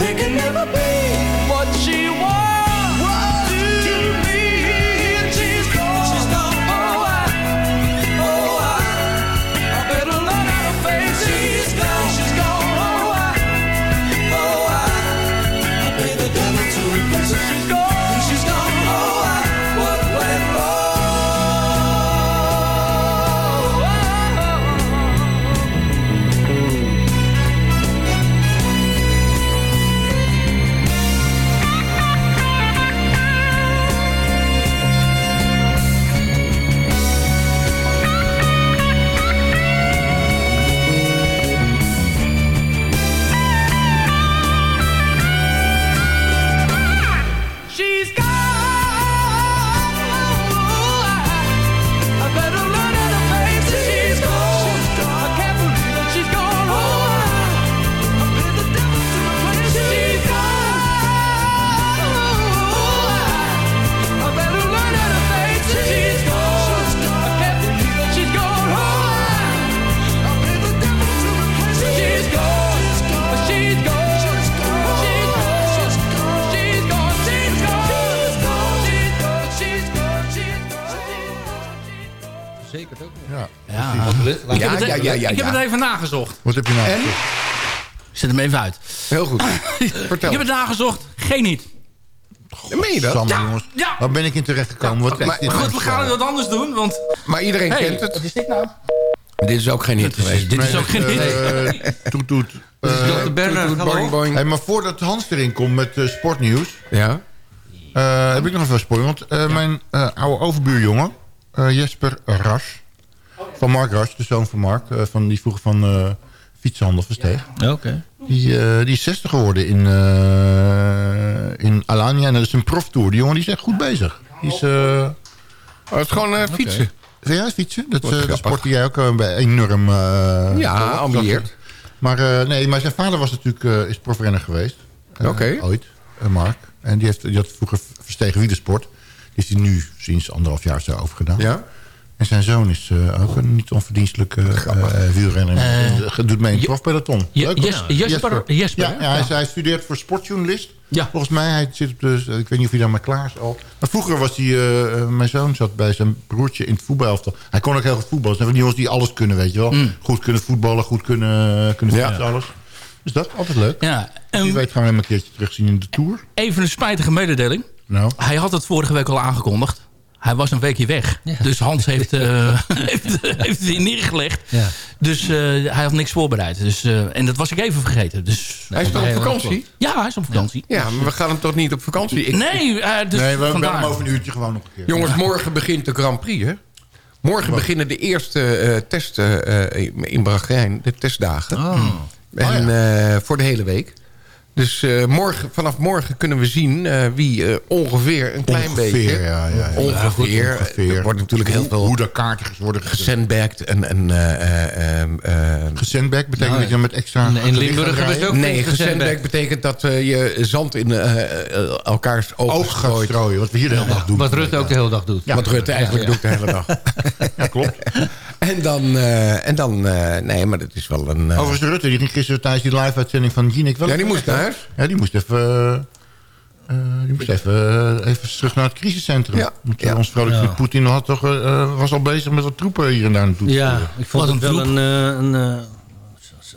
They can never be het. Ja, Ik heb het ja, even- ja, ja, Ik heb ja. het even nagezocht. Wat heb je nou? En? Zet hem even uit. Heel goed. Ik Vertel. heb het nagezocht. Geen niet. Meen je dat? Samen, Ja, jongens. ja. Waar ben ik in terecht gekomen? Wat is Maar goed, nou we gaan voor- wat anders doen. Want Maar iedereen Hey, kent het. wat is dit nou? Dit is ook geen hit geweest. Dit is ook geen hit. Eh, Toet, toet. Dit is Eh, Dr. Bernard, boing, boing. hey, maar voordat Hans erin komt met eh, sportnieuws... Ja. eh, heb ik nog even spoiler. Want eh, mijn eh, oude overbuurjongen, eh, Jesper Ras... van Mark Ras, de zoon van Mark... eh, van, die vroeger van eh fietshandel versteeg... Oké. Die, eh, die is 60 geworden in, eh, in Alanya. En dat is een proftour. Die jongen die is echt goed bezig. Die is... eh, Oh, het is gewoon eh, fietsen. Vind jij fietsen? Dat, eh, de sport die jij ook bij enorm... eh, Ja, ambieert. Maar, eh, nee, maar zijn vader was natuurlijk eh, is profrenner geweest. Oké. Ooit, Mark. En die, heeft, die had vroeger verstegen wielersport. Die is hij nu sinds anderhalf jaar zo overgedaan. Ja. En zijn zoon is eh, ook een niet onverdienstelijke eh, eh, wielrenner. Eh, En doet mee in het profpeloton. Leuk. Jes- Jesper, Jesper, Ja, hij, Ja. hij studeert voor sportjournalist. Ja. Volgens mij, hij zit op de, ik weet niet of hij daar maar klaar is al. Maar vroeger was hij, mijn zoon zat bij zijn broertje in het voetbalelftal. Hij kon ook heel goed voetballen. Zijn van die jongens die alles kunnen, weet je wel. Goed kunnen voetballen, goed kunnen, kunnen Ja. fietsen, alles. Dus dat, altijd leuk. Ja, Wie en weet gaan we hem een keertje terugzien in de Tour. even een spijtige mededeling. Nou, Hij had het vorige week al aangekondigd. Hij was een weekje weg. Dus Hans heeft, eh, heeft, heeft het hier neergelegd. Ja. Dus eh, hij had niks voorbereid. Dus, eh, en dat was ik even vergeten. Dus, Hij is toch op vakantie? Ja, hij is op vakantie. Ja, maar we gaan hem toch niet op vakantie? Ik- Nee, dus nee, we vandaar. hem over een uurtje gewoon nog een keer. Jongens, morgen begint de Grand Prix, hè? Morgen beginnen de eerste eh, testen eh, in Bahrein, de testdagen. Oh. En eh, voor de hele week. Dus eh, morgen, vanaf morgen kunnen we zien eh, wie eh, ongeveer een klein Ongeveer, beetje... ja, ja, ja. Ongeveer. Ja, goed, ongeveer. Er wordt natuurlijk heel veel Hoe de kaartjes worden gesandbagged en... en eh, eh, ehm, ehm, Gesandbagged betekent Nou, dat je met extra... in- in Limburg hebben ze ook- Nee, Gesandbagged. betekent dat je zand in elkaars ogen Oog gaat strooien, wat we hier de hele dag doen. Wat Rutte ook de hele dag doet. Ja. Wat Rutte eigenlijk Ja, ja. doet de hele dag. Ja, klopt. En dan, eh, en dan eh, nee, maar dat is wel een... eh, Overigens, Rutte, die ging gisteren tijdens die live-uitzending van Jinek... wel Ja, die moest naar huis. Ja, die moest even... die moest even, even terug naar het crisiscentrum. Ja, Want, ja. Ons vrolijk Ja. Poetin had toch, was al bezig met wat troepen hier en daar naartoe te Ja, ik vond het wel een,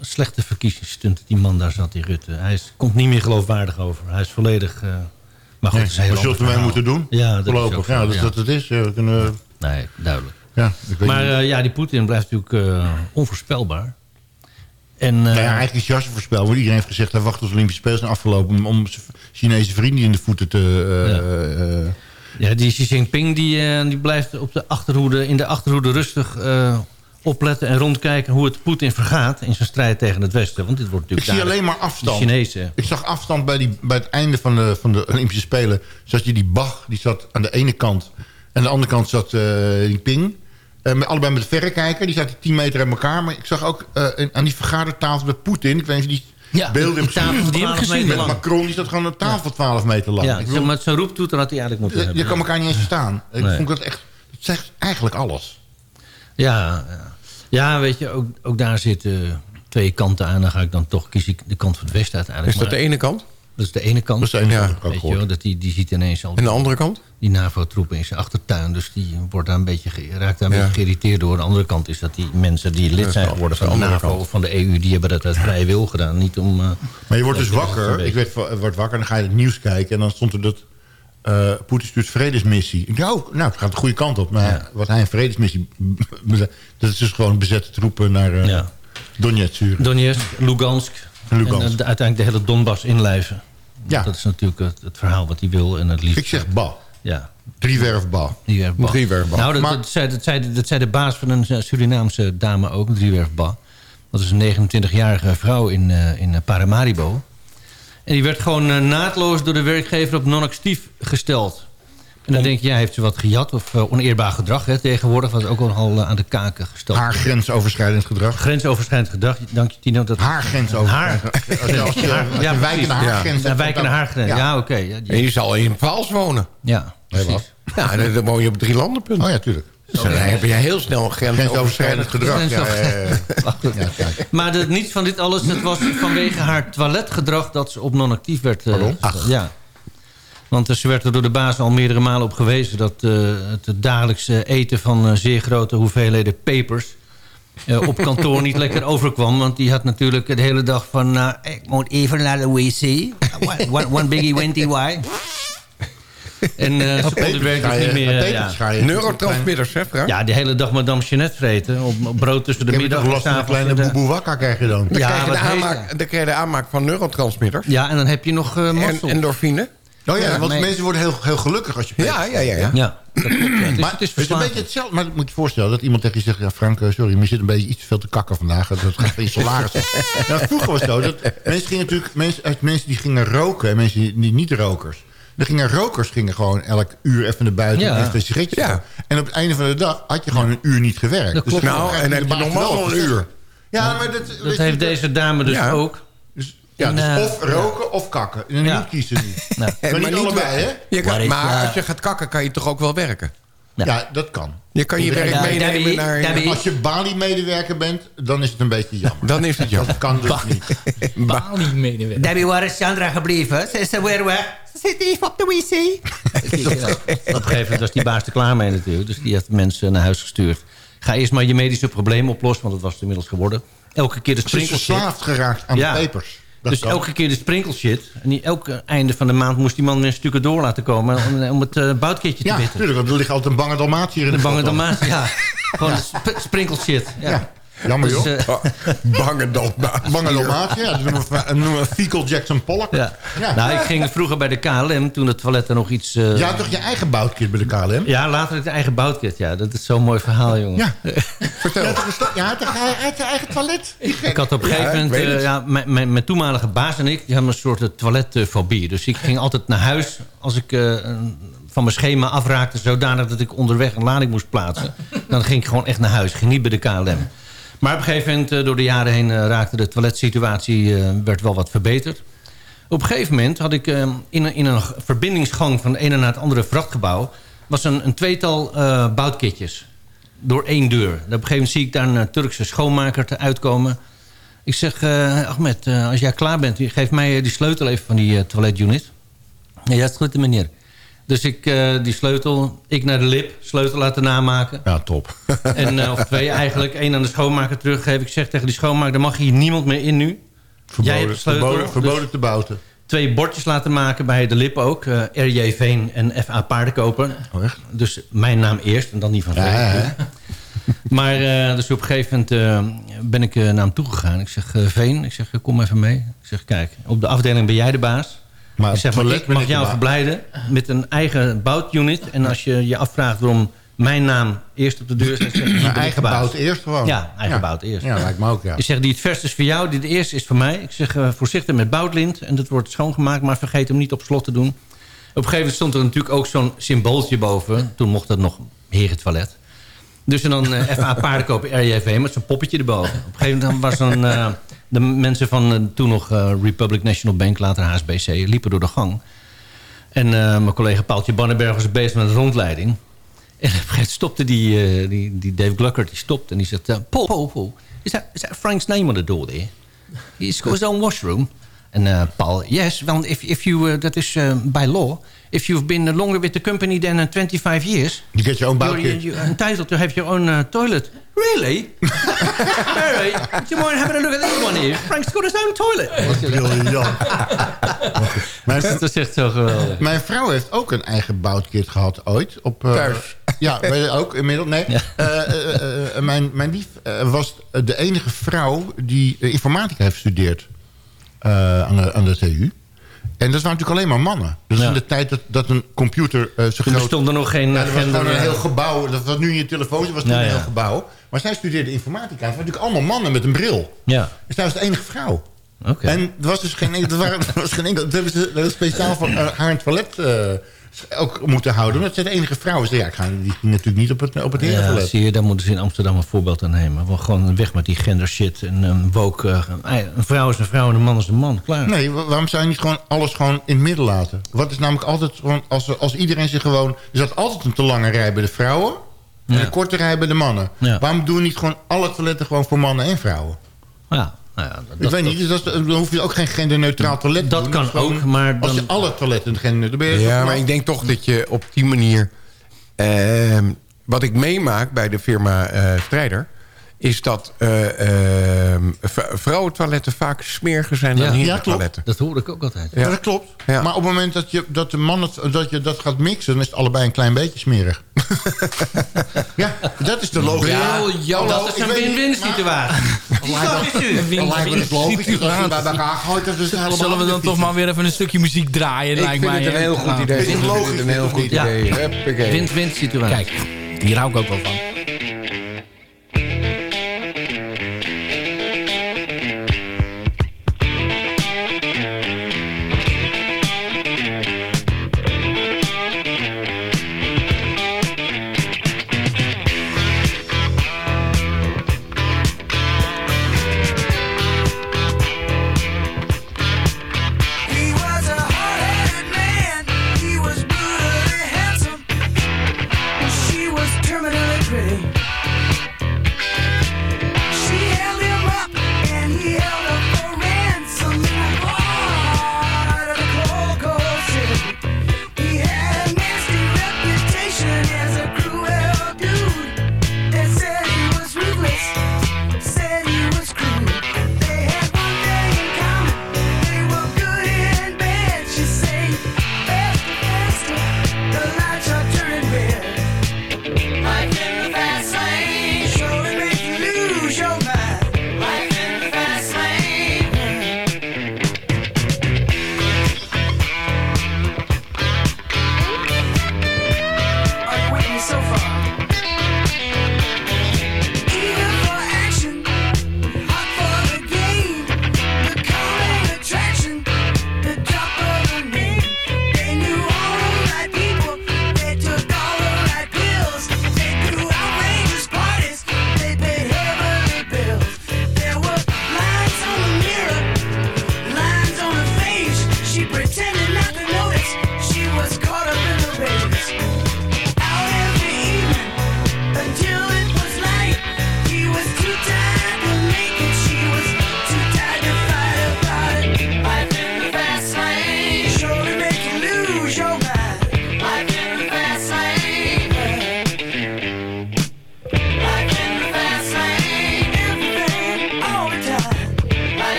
slechte verkiezingsstunt. Die man daar zat, die Rutte. Hij is, komt niet meer geloofwaardig over. Hij is volledig... maar goed, Nee, dat is heel moeten doen? Ja, dat is Voorlopig. ook Ja, dat is ja. wat het is. Kunnen, Nee, duidelijk. Ja, ik weet Maar eh, ja, die Poetin blijft natuurlijk eh, onvoorspelbaar. En, eh, Nou ja, eigenlijk is Jasje voorspel. Want iedereen heeft gezegd... hij wacht tot de Olympische Spelen zijn afgelopen... om- Chinese vrienden in de voeten te... eh, ja, die Xi Jinping die, die blijft op de achterhoede, in de achterhoede rustig opletten en rondkijken... hoe het Poetin vergaat in zijn strijd tegen het Westen. Want dit wordt Ik natuurlijk zie alleen maar afstand. De Chinezen. Ik zag afstand bij, die, bij het einde van de, van de Olympische Spelen. Zat je die Bach, die zat aan de ene kant. En aan de andere kant zat eh, die Ping. Eh, met, allebei met de verrekijker. Die zaten 10 meter uit elkaar. Maar ik zag ook eh, in- aan die vergadertafel met Poetin. Ik weet niet of die Ja, beelden die tafel die heb ik gezien. Met lang. Macron, die zat gewoon aan tafel 12 meter lang. Ja, ik zeg bedoel, maar, met zijn roeptoeter had hij eigenlijk moeten je, hebben. je kan elkaar niet eens verstaan. Ik Nee. vond dat echt... Het zegt eigenlijk alles. Ja, ja. ja weet je, ook, ook daar zitten twee kanten aan. Dan ga ik dan toch kies ik de kant van het Westen uiteindelijk. is dat de ene kant? Dat is de ene kant. Dat is de ene Ja. kant Weet je wel, dat die, die ziet ineens al En de andere kant? die NAVO-troepen in zijn achtertuin. Dus die wordt daar een beetje, raakt daar een Ja. beetje geïrriteerd door. De andere kant is dat die mensen die lid zijn de- geworden van de NAVO of van de EU... die hebben dat uit vrije wil gedaan. Niet om... eh, Maar je wordt dus wakker. Ik werd, word wakker en dan ga je het nieuws kijken. En dan stond er dat eh Poetin stuurt vredesmissie. Ik oh, nou, het gaat de goede kant op. Maar wat hij een vredesmissie... dat is dus gewoon bezette troepen naar eh Ja. Donetsk. Donetsk, Lugansk. En eh, uiteindelijk de hele Donbass inlijven. Ja. Dat is natuurlijk het, het verhaal wat hij wil. En het liefst, Ik zeg ba. ja, Driewerf ba. Driewerfba. Driewerfba. Nou, dat, Maar- dat, zei, dat, zei, dat zei de baas van een eh, Surinaamse dame ook, Driewerfba. Dat is een 29-jarige vrouw in, eh, in Paramaribo. En die werd gewoon naadloos door de werkgever op non-actief gesteld. En dan denk je, ja, heeft ze wat gejat of eh, oneerbaar gedrag hè, tegenwoordig... wat ook al eh, aan de kaken gesteld. Haar grensoverschrijdend gedrag. Grensoverschrijdend gedrag, dank je Tino. Dat Haar grensoverschrijdend Haar. gedrag. Als je, als je, als je Ja, wijkende haargrens Ja, wijkende haargrens. Ja, oké. ja, die- En je zal in Vaals wonen. ja, precies. Ja, dan, dan woon je op drie landenpunt. Oh ja, tuurlijk. Dus dan heb je heel snel een Grensoverschrijdend gedrag. Ja, ja, ja. Maar de, niets van dit alles, het was vanwege haar toiletgedrag... dat ze op non-actief werd. eh, Pardon? gesteld. Ja. Want eh, ze werd er door de baas al meerdere malen op gewezen... dat eh, het dagelijkse eten van eh, zeer grote hoeveelheden pepers... eh, op kantoor niet lekker overkwam. Want die had natuurlijk de hele dag van... nou, ik moet even naar de wc. One, one, biggie wenty why. En eh ze kon de werk dus niet meer... ja. Neurotransmitters, hè, Frank? Ja, de hele dag madame Jeanette vreten. Op op brood tussen de Ik middag last van een kleine en de- boeboe wakka krijg je dan. Dan, Ja, krijg je de aanmaak, dan krijg je de aanmaak van neurotransmitters. Ja, en dan heb je nog eh en endorfine. Oh ja, Ja, want nee. mensen worden heel, heel gelukkig als je Ja, ja, ja. ja. Ja, dat klopt. ja. Het is, Maar het is het is een beetje hetzelfde. Maar moet je je voorstellen dat iemand tegen je zegt... Ja, Frank, eh, sorry, maar je zit een beetje iets te veel te kakken vandaag. Dat gaat van je salaris. nou, vroeger was het zo. Dat mensen gingen natuurlijk... Mensen, mensen die gingen roken en mensen die, die niet rokers. Dan gingen rokers gingen gewoon elk uur even naar buiten... Ja. en even een sigaretje Ja. En op het einde van de dag had je gewoon een uur niet gewerkt. Dat klopt. dan Nou, en heb je baas nog wel wel een uur. Ja, maar dat... Dat heeft je, deze dame dus Ja. ook. Ja, dus eh, of roken of kakken. En Ja. je moet kiezen nu. Nou, Maar niet allebei, hè? Je kan, Maar als je gaat kakken, kan je toch ook wel werken? Ja, dat kan. Je kan je werk Ja, meenemen naar... Als je Bali-medewerker bent, dan is het een beetje jammer. Dan is het jammer. Dat kan dus niet. Bali medewerker. Debbie, waar is Sandra gebleven? Ze is er weer weg. Ze zit even op de wc. Op een gegeven moment was die baas er klaar mee natuurlijk. Dus die heeft mensen naar huis gestuurd. Ga eerst maar je medische probleem oplossen, want dat was het inmiddels geworden. Elke keer de Ze is verslaafd geraakt aan Ja. de pepers. Dat Dus kan. elke keer de sprinkelshit. En die, elke einde van de maand moest die man weer stukken door laten komen... om, om het uh, boutkeertje te Ja, witten. natuurlijk. Want er ligt altijd een bange dalmaat hier in de De bange dalmaat, ja. Gewoon sp sprinkelshit. Ja. Ja. Jammer, Dus, joh. eh, Oh, bange dalmaat. Bange dalmaat, ja. Dat noemen we, Jackson Pollock. ja. Ja. Nou, ik ging vroeger bij de KLM, toen het toilet er nog iets... eh, Je had toch je eigen boutkit bij de KLM? Ja, later had ik de eigen boutkit. Ja, dat is zo'n mooi verhaal, jongen. Ja. Vertel. Ja, ja, toch, hij had zijn eigen toilet. Ik had op een Ja, gegeven moment... eh, het. ja, mijn, mijn, mijn toenmalige baas en ik... die hadden een soort eh, toiletfobie. Dus ik ging altijd naar huis... als ik eh, een- van mijn schema afraakte... zodanig dat ik onderweg een lading moest plaatsen. Dan ging ik gewoon echt naar huis. Ik ging niet bij de KLM. Maar op een gegeven moment, eh, door de jaren heen... eh, raakte de toiletsituatie eh, werd wel wat verbeterd. Op een gegeven moment had ik eh, in, een, in een verbindingsgang... van het ene naar het andere vrachtgebouw... was een, een tweetal eh boutkitjes door één deur. Op een gegeven moment zie ik daar een Turkse schoonmaker te uitkomen. Ik zeg, eh, Ahmed, als jij klaar bent... geef mij die sleutel even van die toiletunit. Ja, dat is goed, meneer. Dus ik eh, die sleutel, ik naar de lip, sleutel laten namaken. Ja, top. En, eh, of twee eigenlijk, één aan de schoonmaker teruggeven. Ik zeg tegen die schoonmaker, er mag hier niemand meer in nu. Jij hebt de Verboden, sleutel. verboden, verboden dus te bouten. twee bordjes laten maken bij de lip ook. eh, RJ Veen en FA Paardenkoper. Oh, echt? Dus mijn naam eerst en dan die van Veen. Ja. Maar dus op een gegeven moment ben ik naar hem toegegaan. Ik zeg, Veen, ik zeg, kom even mee. Ik zeg, kijk, op de afdeling ben jij de baas. Maar ik zeg, maar ik mag jou verblijden met een eigen boutunit. En als je je afvraagt waarom mijn naam eerst op de deur staat... zeg eigen bout eerst gewoon. Ja, eigen bout eerst. Ja, lijkt me ook, ja. Ik zeg, die het verste is voor jou, die de eerste is voor mij. Ik zeg, eh, voorzichtig met boutlint. En dat wordt schoongemaakt, maar vergeet hem niet op slot te doen. Op een gegeven moment stond er natuurlijk ook zo'n symbooltje boven. Toen mocht dat nog herentoilet. Dus en dan eh FA paardenkopen RJV met zo'n poppetje erboven. Op een gegeven moment was dan eh, de mensen van eh, toen nog Republic National Bank, later HSBC, liepen door de gang. En mijn collega Paaltje Bannenberg was bezig met een rondleiding. En op een gegeven moment stopte die, die, die Dave Gluckert, die stopt en die zegt... Uh, Paul, Paul, Paul, is that, is Frank's name on the door there? He's got his own washroom. En uh, Paul, yes, well, if, if you, uh, that is uh, by law. If you've been longer with the company than uh, 25 years... You get your own you're, boutkit. you're entitled to have your own uh, toilet. Really? Really? Do you mind having a look at this one here? Frank's got his own toilet. Briljant. Mijn, Dat is echt zo geweldig. mijn vrouw heeft ook een eigen boutkit gehad ooit. Op, eh, Thuis. Ja, weet je ook inmiddels. Nee. Ja. Eh, eh, eh, eh, mijn, mijn lief was de enige vrouw die informatica heeft gestudeerd eh, aan, de, aan de TU. En dat waren natuurlijk alleen maar mannen. Dus Ja. in de tijd dat, dat een computer eh zo groot... bestond er nog geen dat was een heel gebouw. Dat was nu in je telefoon, dat was toen een ja. heel gebouw. Maar zij studeerde informatica. Het waren natuurlijk allemaal mannen met een bril. Ja, Dus zij was de enige vrouw. oké. En er was dus geen enkel, waren, er was geen enkel, dat hebben ze dat speciaal voor eh, haar een toilet eh, ook moeten houden. Omdat ze de enige vrouw is. Ja, ik ga, die ging natuurlijk niet op het, op het Ja, zie je, daar moeten ze in Amsterdam een voorbeeld aan nemen. Gewoon- Gewoon weg met die gender shit. En um, woke, eh, een vrouw is een vrouw en een man is een man. Klaar. Nee, wa- waarom zou je niet gewoon alles gewoon in het midden laten? Wat is namelijk altijd gewoon, als, als iedereen zich gewoon... Er zat altijd een te lange rij bij de vrouwen en Ja. een korte rij bij de mannen. Ja. Waarom doen we niet gewoon alle toiletten gewoon voor mannen en vrouwen? Ja, nou ja, dat, ik weet niet, dus dat is- dan hoef je ook geen genderneutraal toilet te Dat doen. kan is gewoon- ook, maar Als je dan- alle toiletten genderneutraal... dan ben je Ja, maar ik denk toch dat je op die manier... ehm, wat ik meemaak bij de firma eh, Strijder... is dat uh, uh, vrouwentoiletten vaak smeriger zijn dan ja, toiletten. Dat hoor ik ook altijd. Ja, dat klopt. Maar op het moment dat je, dat, de man het, dat je dat gaat mixen... dan is het allebei een klein beetje smerig. ja, dat is de logica. Ja, ja, dat is een win-win situatie. Zullen we dan toch maar weer even een stukje muziek draaien? Ik lijkt vind mij, het een heel goed idee. Ik vind het een heel goed idee. Win-win situatie. Kijk, hier hou ik ook wel van.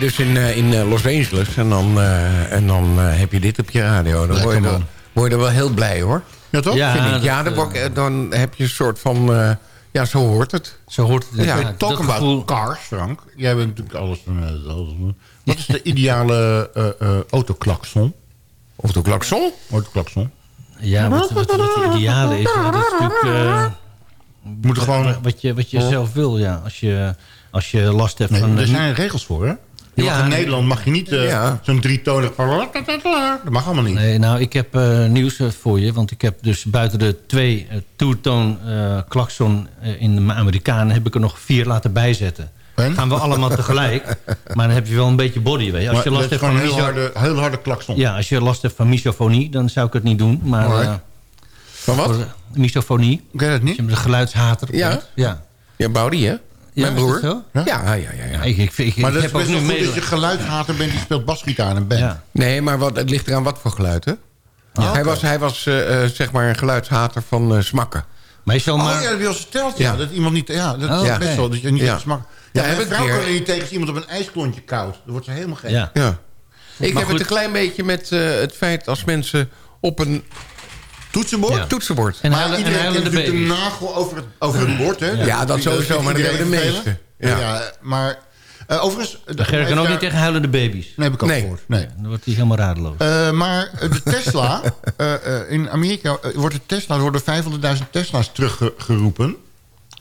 Je dus in, eh, in eh, Los Angeles en dan, eh, en dan heb je dit op je radio. Dan word je, er, man. word je er wel heel blij hoor. Ja, toch? Ja, Vind ik. ja dan, word dan heb je een soort van... eh, ja, zo hoort het. Zo hoort het. Ja, Ja, Talk dat about gevoel- cars, Frank. Jij bent natuurlijk alles Wat is de ideale eh eh autoklakson? Of de klakson? Autoklakson. Ja, wat, wat, wat de ideale is, dat is natuurlijk... Moet er gewoon... wat je, wat je zelf wil, ja. Als je, als je last hebt Nee, van... er zijn regels voor, hè? Je mag Ja. in Nederland mag je niet eh, Ja. zo'n drietonig... Dat mag allemaal niet. Nee, nou, ik heb eh, nieuws eh, voor je. Want ik heb dus buiten de twee uh, two-tone eh, klakson in de Amerikanen... heb ik er nog vier laten bijzetten. En? Gaan we allemaal tegelijk. Maar dan heb je wel een beetje body, weet je. Als je dat last is hebt gewoon van een heel miso- harde, heel harde klakson. Ja, als je last hebt van misofonie, dan zou ik het niet doen. Maar eh, Van wat? misofonie, Ken je dat niet? als je de geluidshater Ja. bent. Ja. Ja, Boudi hè? Mijn is broer. dat zo? Ja, ja, ja. ja, Ja, ik, ik, ik, Maar ik dat is best wel nu goed dat je geluidshater bent die speelt basgitaar in een band. Ja. Nee, maar wat, het ligt eraan wat voor geluid, hè? Hij was, hij was eh, eh, zeg maar een geluidshater van eh, smakken. Maar je Oh maar... ja, dat heb je al eens verteld. Ja. Ja. Dat iemand niet... Ja, dat Oh, is oké. best wel. Dat je niet Ja. ja. smak. Ja, Ja, heb mijn vrouw kan tegen iemand op een ijsklontje koud. Dan wordt ze helemaal gek. Ja. Ja. Ik Maar heb goed. het een klein beetje met eh, het feit als mensen op een Toetsenbord? Ja. toetsenbord... En Maar huilen- en iedereen natuurlijk de nagel over het, over het bord. Hè? Ja, dat sowieso, maar dat hebben de vervelen. Ja. Ja. maar uh, overigens... De Gerrit kan ook niet tegen huilende baby's. Nee, heb ik ook Nee. gehoord. Nee. Dan wordt hij helemaal radeloos. Uh, maar de Tesla, uh, uh, in Amerika uh, wordt de Tesla, worden 500.000 Tesla's teruggeroepen.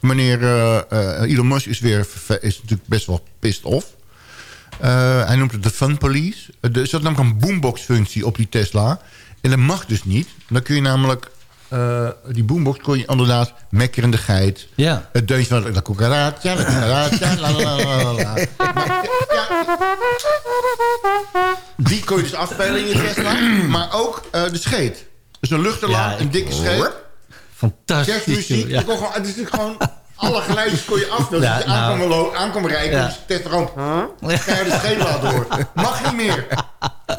Meneer Elon Musk is, weer, is natuurlijk best wel pissed off. hij noemt het de fun police. er zat namelijk een boombox-functie op die Tesla. En dat mag dus niet. Dan kun je namelijk... die boombox kon je inderdaad mekkerende geit. Ja. Het deuntje van de cucaracha, cucaracha, la la la la la. Die kon je dus afspelen in je Tesla. Maar ook uh, de scheet. Dus een luchtalarm, Ja, een dikke scheet. Fantastisch. Kerstmuziek. Ja. Het is natuurlijk gewoon... Alle geluidjes kon je afspelen. Ja, dus je nou. aankomen, aankomen rijden. Ja. Dus. Huh? de laten horen. Mag niet meer.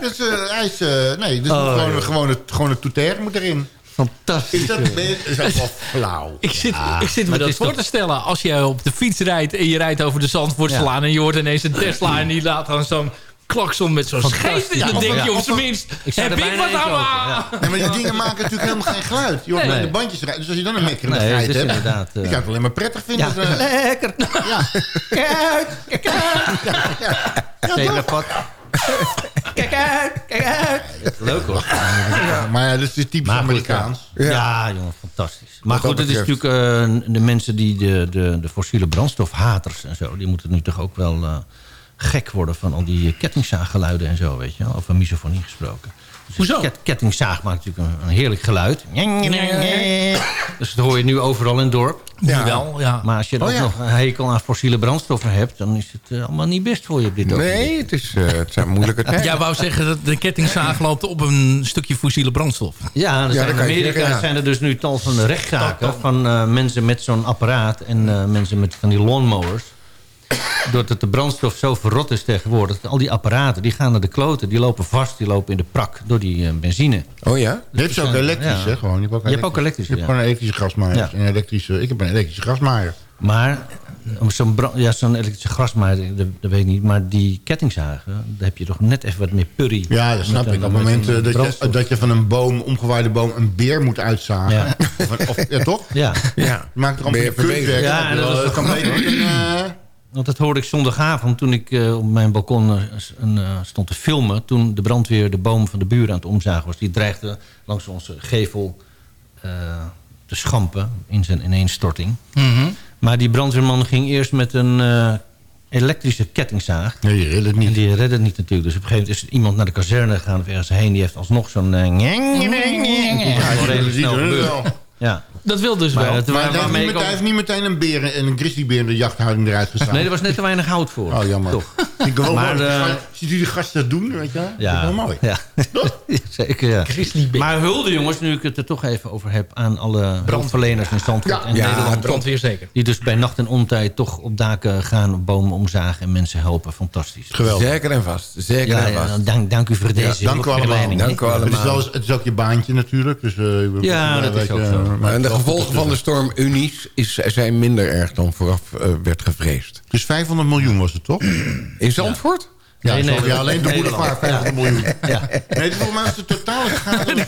Dus uh, hij is... Uh, nee, dus Oh, gewoon, ja. gewoon, het, gewoon het toeter moet erin. Fantastisch. Is dat, je- is dat wel flauw? Ik zit, Ja, ik zit me dat voor toch- te stellen. Als je op de fiets rijdt en je rijdt over de Zandvoortslaan... en je hoort ineens een Tesla en die laat dan zo'n klakson met zo'n scheet. in. Dan of denk je op of zijn minst... Ik zou heb ik bijna wat aan kopen, me- ja. Nee, maar die dingen maken natuurlijk helemaal geen geluid. Je hoort Nee. de bandjes rijden. Dus als je dan een mekkerende Nee, geit is hebt... inderdaad, je eh, kan het alleen maar prettig vinden. Ja, eh, lekker. ja. Kijk, kijk uit. Ja, ja. Kijk uit, kijk uit. Leuk hoor. Ja, maar ja, dat is typisch Maar goed, Amerikaans. Ja, jongen, fantastisch. Maar Wat goed, het is natuurlijk eh, de mensen die de, de, de fossiele brandstofhaters en zo... die moeten nu toch ook wel eh, gek worden van al die kettingzaaggeluiden en zo, weet je wel. Over misofonie gesproken. Dus Hoezo? Ket, kettingzaag maakt natuurlijk een, een heerlijk geluid. Dus dat hoor je nu overal in het dorp. Nu wel, ja. Maar als je dan Oh, ja. nog een hekel aan fossiele brandstoffen hebt... dan is het eh, allemaal niet best voor je op dit ogenblik. Nee, het, is, eh, het zijn moeilijke tijden. Jij wou zeggen dat de kettingzaag loopt op een stukje fossiele brandstof. Ja, er Ja, in je Amerika ja. zijn er dus nu tal van rechtszaken... van eh, mensen met zo'n apparaat en eh, mensen met van die lawnmowers. Doordat de brandstof zo verrot is tegenwoordig... al die apparaten die gaan naar de kloten, die lopen vast... die lopen in de prak door die eh, benzine. Oh ja? Je hebt ze ook elektrisch, Ja. hè? Gewoon. Je hebt ook, Je hebt ook elektrische, Je hebt ja. gewoon een elektrische grasmaaier. Ja. Een elektrische, ik heb een elektrische grasmaaier. Maar om zo'n ja, zo'n elektrische grasmaaier, dat, dat weet ik niet... maar die kettingzagen, daar heb je toch net even wat meer purry. Ja, dat snap Met ik. Op het moment eh, dat je, dat je van een boom, omgewaaide boom, een beer moet uitzagen. Ja. Of, ja, toch? Ja, Ja. Maakt er allemaal een kunstwerk. Ja, en dat is dat toch kan beter eh, want dat hoorde ik zondagavond toen ik eh, op mijn balkon eh, eh, stond te filmen. Toen de brandweer de boom van de buren aan het omzagen was. Die dreigde langs onze gevel te schampen in zijn ineenstorting. Mhm. Maar die brandweerman ging eerst met een elektrische kettingzaag. Nee, je redt het En niet. die redde het niet natuurlijk. Dus op een gegeven moment is iemand naar de kazerne gegaan of ergens heen. Die heeft alsnog zo'n... Ja. Ja. Dat wil dus Maar wel. het Maar hij heeft, waarmee niet heeft meteen een, beer, een grizzlybeer in de jachthouding eruit gezaagd. Nee, er was net te weinig hout voor. Oh, jammer. Toch. Ik wil Maar, maar, eh, Ziet u die gasten dat doen, weet je wel? Ja, Dat is wel mooi. Ja. Ja, Zeker, ja. Grizzlybeer. Maar hulde, jongens, nu ik het er toch even over heb... aan alle brandverleners in Zandvoort Ja. en Ja, Nederland. brandweer zeker. Die dus bij nacht en ontijd toch op daken gaan... bomen omzagen en mensen helpen. Fantastisch. Geweldig. Zeker en vast. Zeker Ja, en ja, vast. dank, dank u voor deze dank u allemaal. Dank u Het is, allemaal. wel, het is ook je baantje natuurlijk. Dus, eh, Ja, eh, dat is ook je, zo. maar De gevolgen van de storm Unies is, zijn minder erg dan vooraf eh, werd gevreesd. Dus 500 miljoen was het toch? In Zandvoort? Ja, Nee, nee, alleen de boulevard 50 miljoen. Ja. Nee, volgens mij is het totaal schade om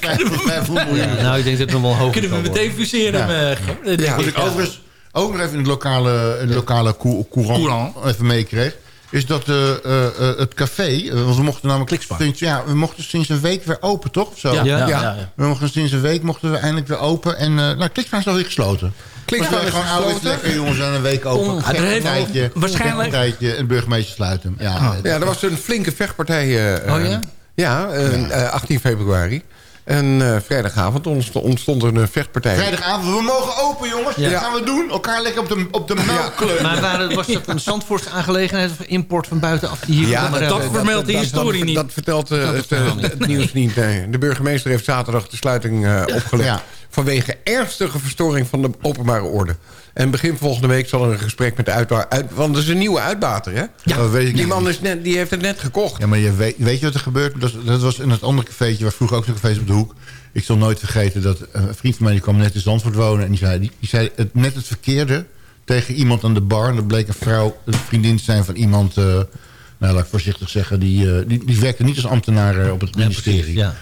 500 miljoen. Ja, nou, ik denk dat het nog wel hoger Kunnen we meteen fuseren? Ja. eh, Ja, wat ik overigens ook nog even in het lokale, in het lokale cou- courant, Courant. even meekreeg... is dat eh, eh, eh, het café... want we mochten namelijk... Sinds, ja, we mochten sinds een week weer open, toch? Zo. Ja, ja, ja, ja. We mochten sinds een week mochten we eindelijk weer open. En uh, nou, Kliksbaan is alweer gesloten. Kliksbaan Dus, is gewoon gesloten? lekker jongens aan een week open. Om- heeft partijtje, waarschijnlijk- gek partijtje en burgemeester sluiten. Ja, Ja, er was een flinke vechtpartij. eh, Oh ja? eh, ja, eh, 18 februari. En eh, vrijdagavond ontst- ontstond er een vechtpartij. Vrijdagavond, we mogen open jongens. Ja. Dat gaan we doen. Elkaar lekker op de, op de kleuren. Maar waren, was dat een Zandvoortse aangelegenheid of import van buitenaf? Die hier Ja, maar dat vermeldt de historie dat, niet. Dat vertelt eh, Dat het, eh, niet. het nieuws niet. nee. De burgemeester heeft zaterdag de sluiting eh, opgelegd... Ja. vanwege ernstige verstoring van de openbare orde. En begin volgende week zal er een gesprek met de uitbater... Uit, want dat is een nieuwe uitbater, hè? Dat weet ik Die man is net, die heeft het net gekocht. Ja, maar je weet, weet je wat er gebeurt? Dat, dat was in het andere cafeetje, waar vroeger ook zo'n café op de hoek. Ik zal nooit vergeten dat een vriend van mij die kwam net in Zandvoort wonen... en die zei, die, die zei het, net het verkeerde tegen iemand aan de bar. En dat bleek een vrouw, een vriendin te zijn van iemand... eh, nou, laat ik voorzichtig zeggen, die, eh, die, die werkte niet als ambtenaar eh, op het Ja, ministerie. precies, ja.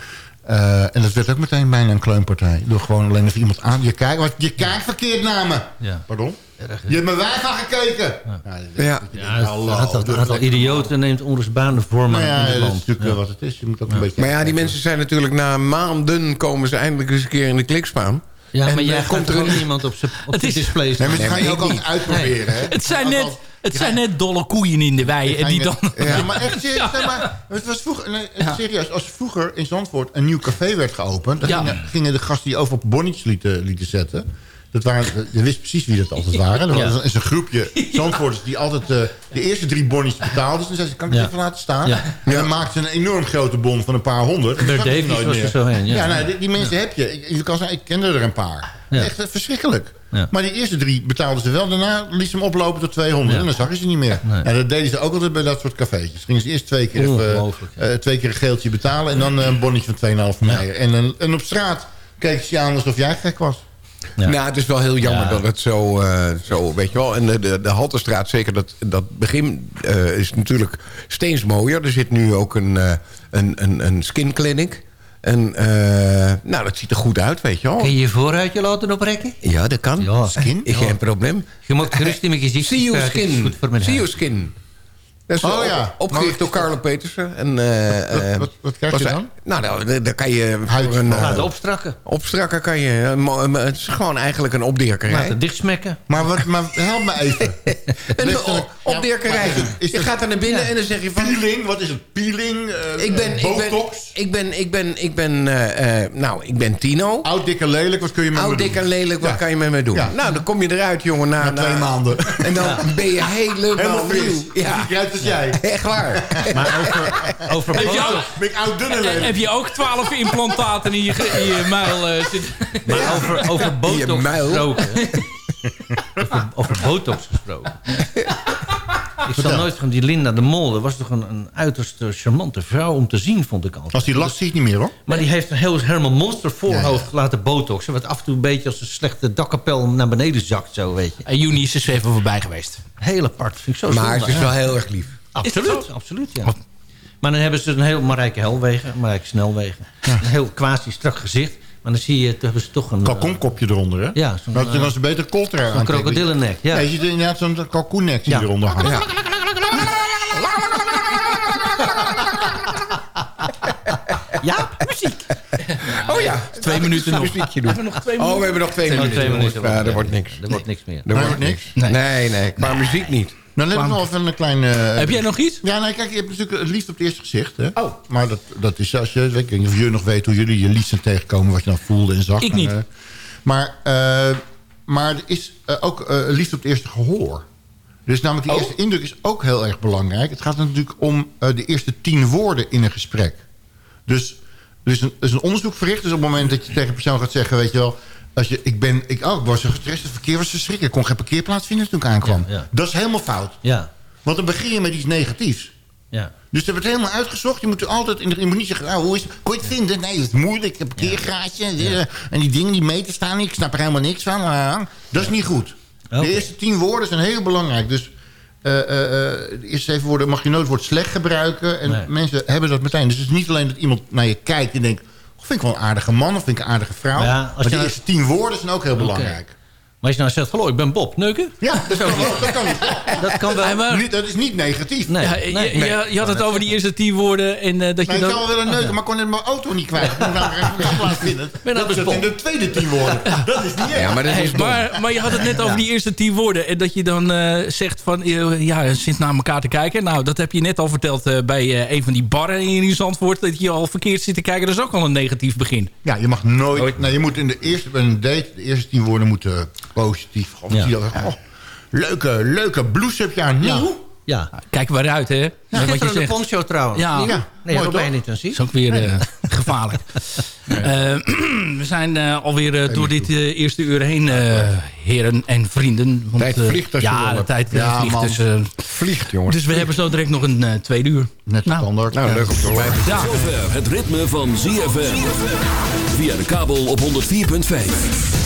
Eh, en dat werd ook meteen bijna een kleunpartij. Door gewoon alleen even iemand aan. Je kijkt, wat, je kijkt verkeerd naar me. Ja. Pardon? Erg? Je hebt mijn wijf aan gekeken. Ja. Ja. Ja, het aantal, idioten neemt onrustbaande vormen Nou ja, in het dat is land. natuurlijk wel wat het is. Je moet ook een beetje... Maar ja, die mensen zijn natuurlijk na maanden... komen ze eindelijk eens een keer in de kliksbaan. Ja, En, maar jij komt er er gewoon een- iemand op zijn display Nee, maar ze gaan je ook altijd uitproberen, hè? Het zijn Ja, net, het zijn net dolle koeien in de wei. En die dan... Ja, maar echt serieus. nee, maar het was vroeger, nee, serieus, als vroeger in Zandvoort een nieuw café werd geopend... dan gingen, gingen de gasten die over op bonnetjes lieten, lieten zetten... Dat waren, je wist precies wie dat altijd waren. Er Ja. was een groepje Zandvoorters die altijd eh, de eerste drie bonnetjes betaalden. Dus ze, kan ik het Ja. even laten staan? Ja. En dan maakten ze een enorm grote bon van een paar honderd. Bert Dat Davies nooit was meer. er zo heen, ja. Nou, die, die mensen heb je. Ik, je kan zeggen, ik kende er een paar. Echt eh, verschrikkelijk. Maar die eerste drie betaalden ze wel. Daarna liet ze hem oplopen tot 200. Ja. En dan zag je ze niet meer. Nee. Ja, dat deden ze ook altijd bij dat soort cafeetjes. Gingen ze eerst twee keer, even, eh, twee keer een geeltje betalen... en dan een bonnetje van 2,5 meijer. En, en op straat keken ze je aan alsof jij gek was. Ja. Nou, het is wel heel jammer Ja. dat het zo, eh, zo, weet je wel. En de, de, de Halterstraat, zeker dat, dat begin eh, is natuurlijk steeds mooier. Er zit nu ook een, eh, een, een, een skin clinic. En nou, dat ziet er goed uit, weet je wel. Kun je je vooruitje laten oprekken? Ja, dat kan. Ja. Skin? Geen probleem. Je moet gerust in mijn gezicht See you skin. See you skin. Dat is Oh, ja. opgericht door Carlo Petersen. En, eh, Wat- eh, wat- wat krijg je dan? Nou, nou, daar kan je Huid- voor een... eh, Laten opstrakken. opstrakken kan je... een het is gewoon eigenlijk een opdirkerij. Laten dichtsmekken. Maar, wat, maar help me even. Een opdirkerij. Ja, maar is het- is je het- gaat er naar binnen Ja. en dan zeg je van... Peeling? Wat is het? Peeling? eh, Ik ben, ik ben, botox? ik ben, ik ben, ik ben, eh, eh, nou, ik ben Tino. Oud, dik en lelijk, wat kun je met me Oud, doen? dik en lelijk, wat Ja. kan je met me doen? Ja. Nou, dan kom je eruit, jongen, na, Na twee na- maanden. En dan ben je helemaal, Helemaal nieuw. Ja, als jij. echt waar. Maar over, over Heb je, ook, Ben ik oud, dun en en lelijk? heb je ook twaalf implantaten in je, in je muil eh, zitten? maar over, over botox gesproken. over, over botox gesproken. Ik zal nooit van die Linda de Mol. Dat was toch een, een uiterst eh, charmante vrouw om te zien, vond ik altijd. Als die last zie het niet meer, hoor. Maar die heeft een heel Herman Monster voorhoofd laten botoxen. Wat af en toe een beetje als een slechte dakkapel naar beneden zakt, zo weet je. En juni is er even voorbij geweest. Heel apart, vind ik zo Maar zonde. het is Ja. wel heel erg lief. Absoluut, absoluut, ja. Maar dan hebben ze een heel Marijke Helwegen, Marijke Snelwegen. Een heel quasi strak gezicht. Maar dan zie je, toen hebben ze toch een... Kalkoenkopje eronder, hè? Ja, Dat eh, was een beter colter Zo'n krokodillennek, ja. Ja, je ziet inderdaad zo'n kalkoennek die Ja. eronder hangt. Ja. Ja, muziek. Oh ja. Twee minuten nog. Muziekje doen. Hebben we nog twee Oh, minuten? we hebben nog twee Oh, minuten. twee jongens. minuten. Ja, er wordt niks. Er wordt niks meer. Er wordt niks. niks? Nee, nee. Qua muziek niet. Nou, net nog even een kleine... eh, Heb jij nog iets? Ja, nee, kijk, je hebt natuurlijk het liefst op het eerste gezicht. Hè? Oh. Maar dat, dat is als je... Ik weet niet of jullie nog weten hoe jullie je liefst zijn tegenkomen... wat je dan voelde en zag. Ik niet. En, eh, maar, eh, maar er is ook liefst op het eerste gehoor. Dus namelijk die Oh. eerste indruk is ook heel erg belangrijk. Het gaat natuurlijk om eh, de eerste tien woorden in een gesprek. Dus er is, een, er is een onderzoek verricht. Dus op het moment dat je tegen een persoon gaat zeggen... weet je wel... Als je, ik, ben, ik, oh, ik was zo gestrest, het verkeer was verschrikkelijk. Ik kon geen parkeerplaats vinden toen ik aankwam. Ja, ja. Dat is helemaal fout. Ja, Want dan begin je met iets negatiefs. ja. Dus dat wordt helemaal uitgezocht. Je moet er altijd in de, je moet niet zeggen, nou, hoe is het? Kon je het vinden? Nee, het is moeilijk. Ik heb een parkeergraadje. eh, En die dingen die meten staan niet. Ik snap er helemaal niks van. Ah, Dat is niet goed. De eerste tien woorden zijn heel belangrijk. Dus eh, eh, eh, eerst zeven woorden mag je nooit het woord slecht gebruiken. En Nee. mensen hebben dat meteen. Dus het is niet alleen dat iemand naar je kijkt en denkt... "Oh, vind ik wel een aardige man of vind ik een aardige vrouw. Ja, als maar nou- eerste tien woorden zijn ook heel belangrijk. Maar als je nou zegt, hallo, ik ben Bob, neuken? Ja, dat kan, wel, dat kan niet. Dat kan wel. Niet- dat is niet negatief. Nee. Ja, nee, je, nee. je, je had het over die eerste tien woorden. En, eh, dat je ik dan, kan wel willen neuken, maar ik kon net mijn auto niet kwijt. Ik moet nou een plaats vinden. Ben Dat is dus in de tweede tien woorden. Dat is niet. Ja, maar dat is dom. maar, maar je had het net over die eerste tien woorden. En dat je dan eh, zegt van, eh, ja, je zit naar elkaar te kijken. Nou, dat heb je net al verteld bij eh, een van die barren in die Zandvoort. Dat je al verkeerd zit te kijken. Dat is ook al een negatief begin. Ja, je mag nooit... Nee, je moet in de eerste, bij een date... de eerste tien woorden moeten positief... Of Ja. zie je dat, oh, leuke, leuke blouse heb je aan. Nieuw? Ja. Kijk maar uit, hè. Ja, wat je de zegt. poncho trouwens. Ja, Ja, Nee, mooi toch? intensief. is ook weer eh, gevaarlijk. Eh, we zijn eh, alweer door dit eh, eerste uur heen, eh, heren en vrienden. Want, Tijd vliegt als je Ja, de tijd Ja, vliegt. man. Dus, Vliegt, jongens. dus we hebben zo direct nog een tweede uur. Net Nou. standaard. Nou, leuk om te horen. Ja. Zover het ritme van ZFM. Via de kabel op 104.5.